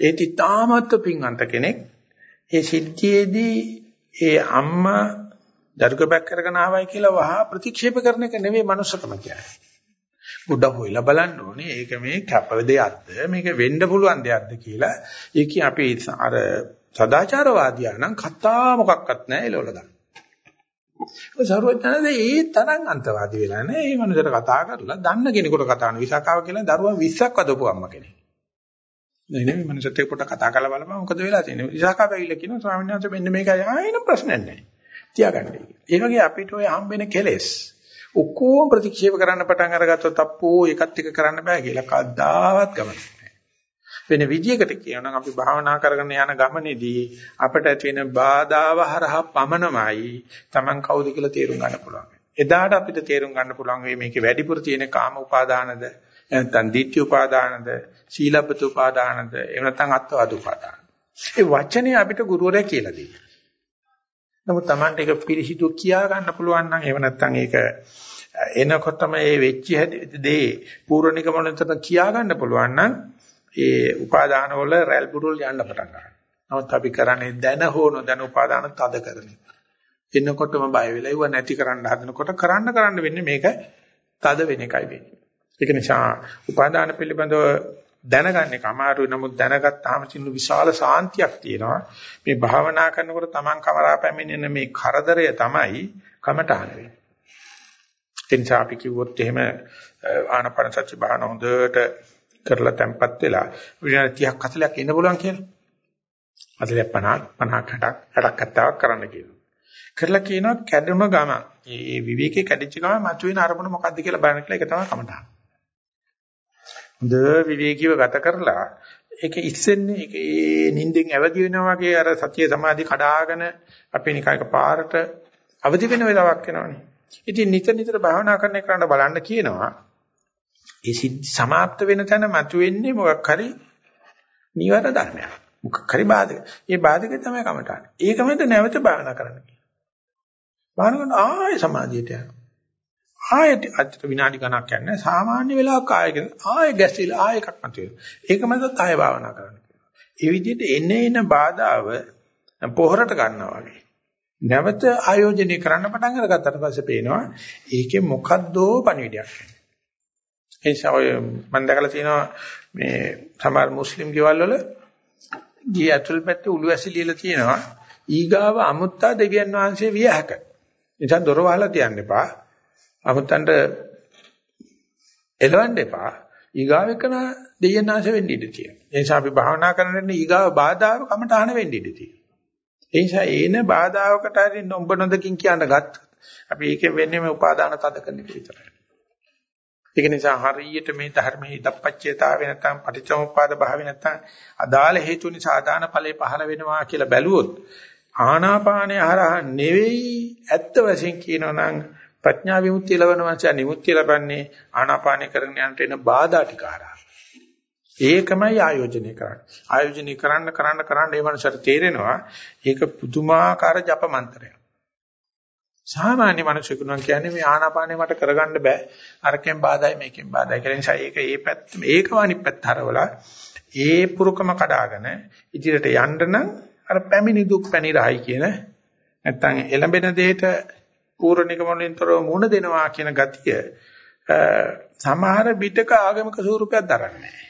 ඒත් ඊටාමත් පින්වන්ත කෙනෙක් ඒ සිද්ධියේදී ඒ අම්මා දරුකපක් කරගෙන ආවයි කියලා වහා ප්‍රතික්ෂේප කරන එක නෙවෙයි මනුස්සකම කියන්නේ. බුද්ධ හොයලා බලන්න ඕනේ ඒක මේ කැප දෙයක්ද මේක වෙන්න පුළුවන් දෙයක්ද කියලා. ඒක අපි අර සදාචාරවාදියා නම් කතා මොකක්වත් නැහැ එළවල ගන්න. ඒ සරුවචනද ඒ තරම් අන්තවාදී වෙලා නැහැ. මේ මනුස්සයට කතා කරලා දන්න කෙනෙකුට කතා කරන විසකාව කියලා දරුවා 20ක් වදපු අම්ම කෙනෙක්. නේ නේ මේ මනුස්සත් එක්ක පොඩ්ඩක් කතා කරලා බලපන් මොකද වෙලා තියෙන්නේ. විසකාව ඇවිල්ලා කියනවා ස්වාමීන් වහන්සේ මෙන්න මේකයි ආයෙන ප්‍රශ්නයක් නැහැ. තියාගන්න. ඒ වගේ අපිට ඔය හම්බෙන කෙලෙස් ඔක්කොම ප්‍රතික්ෂේප කරන්න පටන් අරගත්තොත් අප්පෝ ඒකත් එක කරන්න බෑ කියලා කද්දාවත් ගමන. වෙන විදියකට කියනනම් අපි භාවනා කරගෙන යන ගමනේදී අපට ඇති වෙන බාධාව හරහා පමණමයි Taman කවුද කියලා තේරුම් ගන්න පුළුවන්. එදාට අපිට තේරුම් ගන්න පුළුවන් වෙයි මේකේ වැඩිපුර තියෙන කාම උපාදානද නැත්නම් ditthi උපාදානද සීලපත උපාදානද එහෙම නැත්නම් අත්වාද උපාදාන. ඒ වචනේ අපිට ගුරුවරයා කියලා දෙනවා. නමුත් Tamanට ඒක පිළිහිදුව කියා ගන්න පුළුවන් නම් එහෙම නැත්නම් ඒක එනකොටම ඒ වෙච්ච දේ පූර්ණිකමලෙන් කියා ගන්න පුළුවන් නම් ඒ උපාදාන වල රැල් බුරුල් යන්න පටන් ගන්නවා. නමුත් අපි කරන්නේ දැන හෝ නොදැන උපාදාන තද කරන එක. එන්නකොටම බය වෙලා ඉව නැති කරන්න හදනකොට කරන්න කරන්න වෙන්නේ මේක තද වෙන එකයි වෙන්නේ. ඒක නිසා උපාදාන පිළිබඳව දැනගන්න එක අමාරුයි නමුත් දැනගත්තාම තියෙන විශාල සාන්තියක් තියෙනවා. මේ භාවනා කරනකොට Taman කමරා පැමිණෙන මේ කරදරය තමයි කමටහන වෙන්නේ. ඒ නිසා අපි කිව්වොත් එහෙම ආනපන සත්‍ය භාවන හොඳට කරලා තැම්පත් වෙලා විනාඩි 30ක් 40ක් ඉන්න පුළුවන් කියලා. 40 50 50 60ක් 60ක් 70ක් කරන්න කියනවා. කරලා කියනවා කැඩුම ගම. මේ විවේකයේ කැඩිච්ච ගම මතුවෙන අරමුණ මොකද්ද කියලා බලන්න කියලා ඒක තමයි කමටහන. හොඳ විවේකීව ගත කරලා ඒක ඉස්සෙන්නේ ඒක ඒ නිින්දෙන් ඇවදි වෙනවා වගේ අර සතිය සමාධි කඩාගෙන අපි නිකන් එක පාරට අවදි වෙන වෙලාවක් එනවනේ. ඉතින් නිතර නිතර භාවනා කරන එකට බලන්න කියනවා. ඒ සිද්ධි સમાપ્ત වෙන තැන මතුවෙන්නේ මොකක් හරි නිවර ධර්මයක්. මොකක් හරි බාධක. ඒ බාධකේ තමයි කමටහන. ඒක මත නැවත භාවනා කරන්න කියනවා. භාවනා කරන ආයෙ සමාධියට යනවා. ආයෙත් අතට විනාඩි ගණක් යන්නේ සාමාන්‍ය වෙලාවක ආයෙ ආයෙ ගැසිලා ආයෙ එකක් මතුවෙනවා. ඒක මතත් ආයෙ භාවනා කරන්න කියනවා. ඒ විදිහට එනේ එන බාධාව පොහොරට ගන්නවා වගේ. නැවත ආයෝජනය කරන්න පටන් අරගත්තට පස්සේ පේනවා ඒකේ මොකද්දෝ පණිවිඩයක්. ඒ නිසා ඔය මම දැකලා තියෙනවා මේ සමහර මුස්ලිම් ගෙවල් වල ගිය ඇතුල් පැත්තේ උළු ඇසි ලියලා තියෙනවා ඊගාව අමුත්තා දෙවියන් වහන්සේ විය හැක. නිසා දොර වහලා තියන්න එපා. අමුත්තන්ට එලවන්න එපා. ඊගාව එකන දෙවියන් වහන්සේ වෙන්න ඉඩ තියෙනවා. ඒ නිසා අපි භාවනා කරනකොට ඊගාව බාධාව කමටහන වෙන්න ඉඩ තියෙනවා. ඒ නිසා ඒන බාධාවකට හරි නොඹ නොදකින් කියන්න ගත්තොත් අපි ඒකෙන් වෙන්නේ මේ උපාදාන තද කරන එක විතරයි. ඒක නිසා හරියට මේ ධර්මයේ ඉදප්පච්චේතාවේ නැත්නම් පටිච්චසමුප්පාද භාවේ නැත්නම් අදාළ හේතු නිසා ආදාන ඵලේ පහළ වෙනවා කියලා බැලුවොත් ආනාපානය හරහා නෙවෙයි ඇත්ත වශයෙන් කියනවා නම් ප්‍රඥා විමුක්තිය ලබන මාංශය නිමුක්තිය ලබන්නේ ආනාපානය කරගෙන යනට එන බාධා ටික හරහා. ඒකමයි ආයෝජනය කරන්නේ. ආයෝජනය කරන්න කරන්න කරන්න ඒ මනසට තේරෙනවා ඒක පුදුමාකාර ජප මන්ත්‍රයක්. සාමාන්‍ය මිනිසෙකුට නම් කියන්නේ මේ ආනාපානේ මට කරගන්න බෑ. අරකින් බාධායි මේකෙන් බාධායි කියලා. නිසා ඒක ඒ පැත්ත ඒකම අනිත් පැත්ත හරවලා ඒ පුරුකම කඩාගෙන ඉදිරියට යන්න නම් අර පැමිණි දුක් පැනිරහයි කියන නැත්තම් එළඹෙන දෙයට පූර්ණිකමලින්තරව මුණ දෙනවා කියන ගතිය සමහර විටක ආගමික ස්වරූපයක් දරන්නේ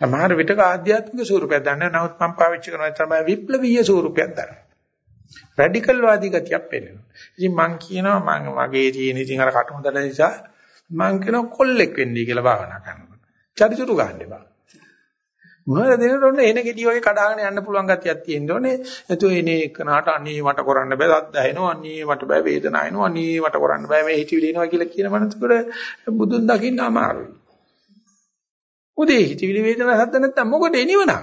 සමහර විටක ආධ්‍යාත්මික ස්වරූපයක් දරන්නේ නමුත් මම පාවිච්චි කරනවා තමයි විප්ලවීය ස්වරූපයක් දරන්නේ. රැඩිකල් වාදී ගතියක් පෙන්නනවා. ඉතින් මං කියනවා මං මගේ තියෙන ඉතින් අර කටුමුදල නිසා මං කියනවා කොල්ලෙක් වෙන්නයි කියලා භාවනා කරනකොට. චරිචුරු ගන්න එපා. මොනවද දෙනකොට ඔන්න එන ගෙඩි වගේ කඩාගෙන යන්න පුළුවන් ගතියක් තියෙන්න ඕනේ. එතකොට එනේ කනට අනේ මට කරන්න බෑ සද්ද ඇහෙනවා අනේ මට බෑ වේදනාව එනවා අනේ මට කරන්න බෑ මේ හිතවිලි එනවා කියලා කියන මනසකට බුදුන් දකින්න අමාරුයි. උදේ හිතවිලි වේදනාව සද්ද නැත්තම් මොකද එනිවනා?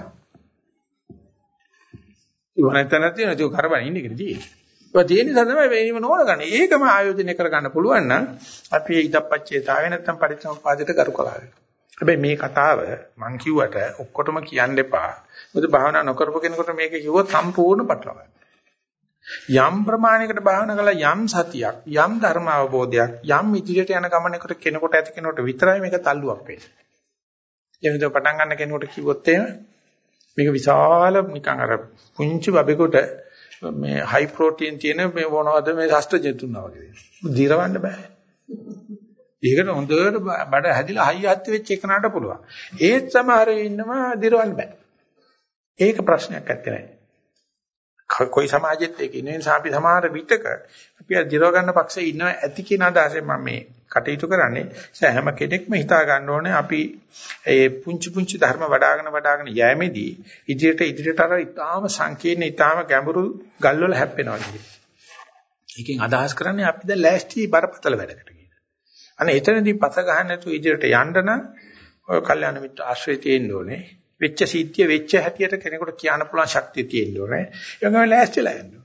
ඉව නැත්නම් තියෙන ඒක කරබන් ඉන්නේ කියලා තියෙන්නේ. ඒක තියෙන නිසා තමයි වෙනම නෝන ගන්න. ඒකම ආයෝජනය කරගන්න පුළුවන් නම් අපි ඉදප්පච්චේතාවේ නැත්නම් පරිසම්පාදයට කරු කලාවේ. හැබැයි මේ කතාව මං කිව්වට ඔක්කොටම කියන්න එපා. මොකද භාවනා නොකරපු කෙනෙකුට මේක කිව්වොත් සම්පූර්ණ පටලවා යම් ප්‍රමාණයකට භාවනා කළා යම් සතියක් යම් ධර්ම අවබෝධයක් යම් ඉදිරියට යන ගමනකට කෙනෙකුට ඇති කෙනෙකුට විතරයි මේක තල්ලුවක් වෙන්නේ. එහෙනම් පටන් ගන්න කෙනෙකුට කිව්වොත් එහෙම මේක විශාල නිකන් අර පුංචි බබෙකුට මේ හයි ප්‍රෝටීන් තියෙන මේ මොනවද මේ ශස්ත්‍රජ තුනවා වගේ. දිරවන්න බෑ. ඒකට හොඳට බඩ හැදිලා හයි හත් වෙච්ච එකනට පුළුවන්. ඒත් සමහර ඉන්නවා දිරවන්න බෑ. ඒක ප්‍රශ්නයක් නැත්තේ නෑ. કોઈ සමාජෙත් ඒක ඉන්නේ නිසා අපි සමහර විටක අපි අර දිරව ගන්න පක්ෂේ ඉන්නවා ඇති කියන අදහසෙන් මම මේ කටයුතු කරන්නේ. ඒ හැම කෙනෙක්ම හිතා ගන්න ඕනේ අපි මේ පුංචි පුංචි ධර්ම වඩ아가න වඩ아가න යෑමේදී ඉදිරියට ඉදිරියට අර ඊටාම සංකීර්ණ ඊටාම ගැඹුරු ගල්වල හැප්පෙනවා කියන්නේ. ඒකෙන් අදහස් කරන්නේ අපි දැන් ලෑස්ති බරපතල වැඩකට කියලා. අනේ එතනදී පස ගහන්න නැතුව ඉදිරියට යන්න නම් ඔය කල්යාණ මිත්‍ර ආශ්‍රය තියෙන්න ඕනේ. වෙච්ච සීත්‍ය වෙච්ච හැටියට කෙනෙකුට කියන්න පුළුවන් ශක්තිය තියෙන්න ඕනේ. ඒ වගේම ලෑස්තිලා යන්න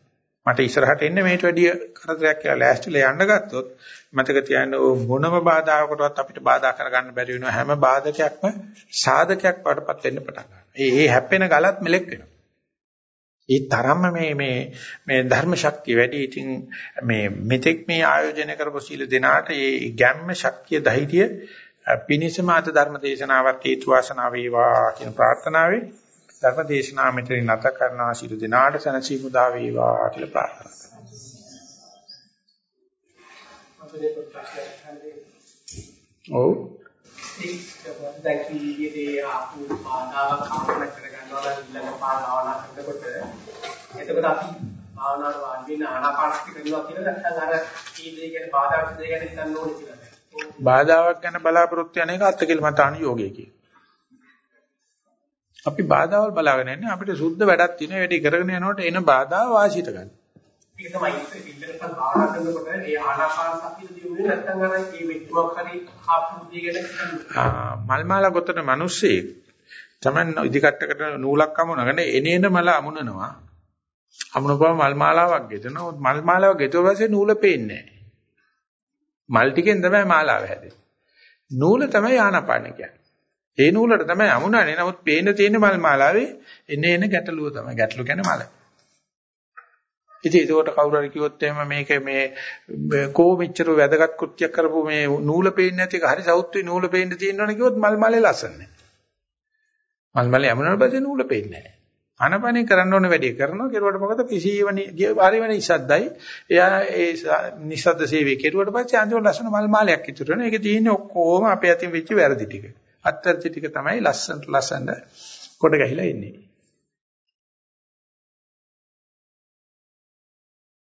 මට ඉස්සරහට එන්න මේට වැඩිය කරදරයක් කියලා ලෑස්තිලා යන්න ගත්තොත් මතක තියාගන්න මොනම බාධාවකටවත් අපිට බාධා කරගන්න බැරි වෙනවා හැම බාධකයක්ම සාධකයක් වඩපත් වෙන්න පටන් ගන්නවා. ඒ ඒ හැප්පෙන ගලත් මෙලෙක් වෙනවා. ඒ තරම්ම මේ මේ මේ ධර්ම ශක්තිය වැඩි. ඉතින් මේ මෙතෙක් මේ ආයෝජනය කරපු සීල දෙනාට ඒ ගැම්ම ශක්තිය ධෛර්යය පිනිසම අත ධර්ම දේශනාවත් හේතු වාසනා වේවා කියන ප්‍රාර්ථනාවෙන් ධර්ම දේශනාව මෙතනින් නැත කරනවා සීල දෙනාට සනසීමු දා වේවා කියලා ප්‍රාර්ථනා කරනවා. ඔව්.
ඒක දැන් කීයේ ආපු බාධාවක් ආවරණ කරගන්නවා ඊළඟ භාවනා කරනකොට එතකොට අපි භාවනාවට වාඩි වෙන ආනාපානසති කරනවා කියලා නැත්නම් අර කීයේ කියන්නේ බාධා ගැන හිතන්න ඕනේ කියලා.
බාධාවක් ගැන බලාපොරොත්තු වෙන එක අත්කලමතාන යෝගය කියන. අපි බාධාවල් බලාගෙන ඉන්නේ අපිට සුද්ධ වැඩක් තියෙන වැඩි කරගෙන යනකොට එන බාධා වාසියට ගන්න.
ඒක තමයි ඉස්සෙල්ලා භාවනා කරනකොට ඒ ආනාපාන සතිය දියුනේ නැත්නම් අර ඒ වෙච්චමක් හරි ආපුදී ගැන
මල් මාලා ගොතන මිනිස්සෙක් තමන් ඉදිකට්ටකට නූලක් අමුණගෙන එනේන මල අමුණනවා. අමුණපුවම මල් මාලාවක් ගෙතනවා. මල් මාලාවක් ගෙතුවා පස්සේ නූල පේන්නේ නැහැ. මල් ටිකෙන් තමයි මාලාව හැදෙන්නේ. නූල තමයි ආනාපාන කියන්නේ. ඒ නූලට තමයි අමුණන්නේ. නමුත් පේන තියෙන මල් මාලාවේ එනේ එන ගැටලුව තමයි. ගැටලුව කියන්නේ මල. ඉතින් ඒකට කවුරු හරි කිව්වොත් එහෙම මේක මේ කෝ මෙච්චර වැදගත් කෘත්‍යයක් කරපු මේ නූල පේන්නේ නැති එක හරි සෞත්වි නූල පේන්න තියෙනවනේ කිව්වොත් මල් මලේ ලස්සන නැහැ. මල් මලේ යමුනට පස්සේ නූල පේන්නේ නැහැ. ආනපනේ කරන්න ඕන වැඩේ කරනවා කෙරුවට මොකද කිසිවනි හරිවන ඉස්සද්දයි එයා ඒ නිස්සද්ද සේවය කෙරුවට පස්සේ අන්තිම ලස්සන මල් මාලයක් ඉතුරු වෙනවා ඒක තියෙන්නේ ඔක්කොම අපේ අතින් වෙච්ච වැරදි ටික අත්‍යර්ථ ටික තමයි ලස්සනට ලස්සන කොට ගහිලා ඉන්නේ.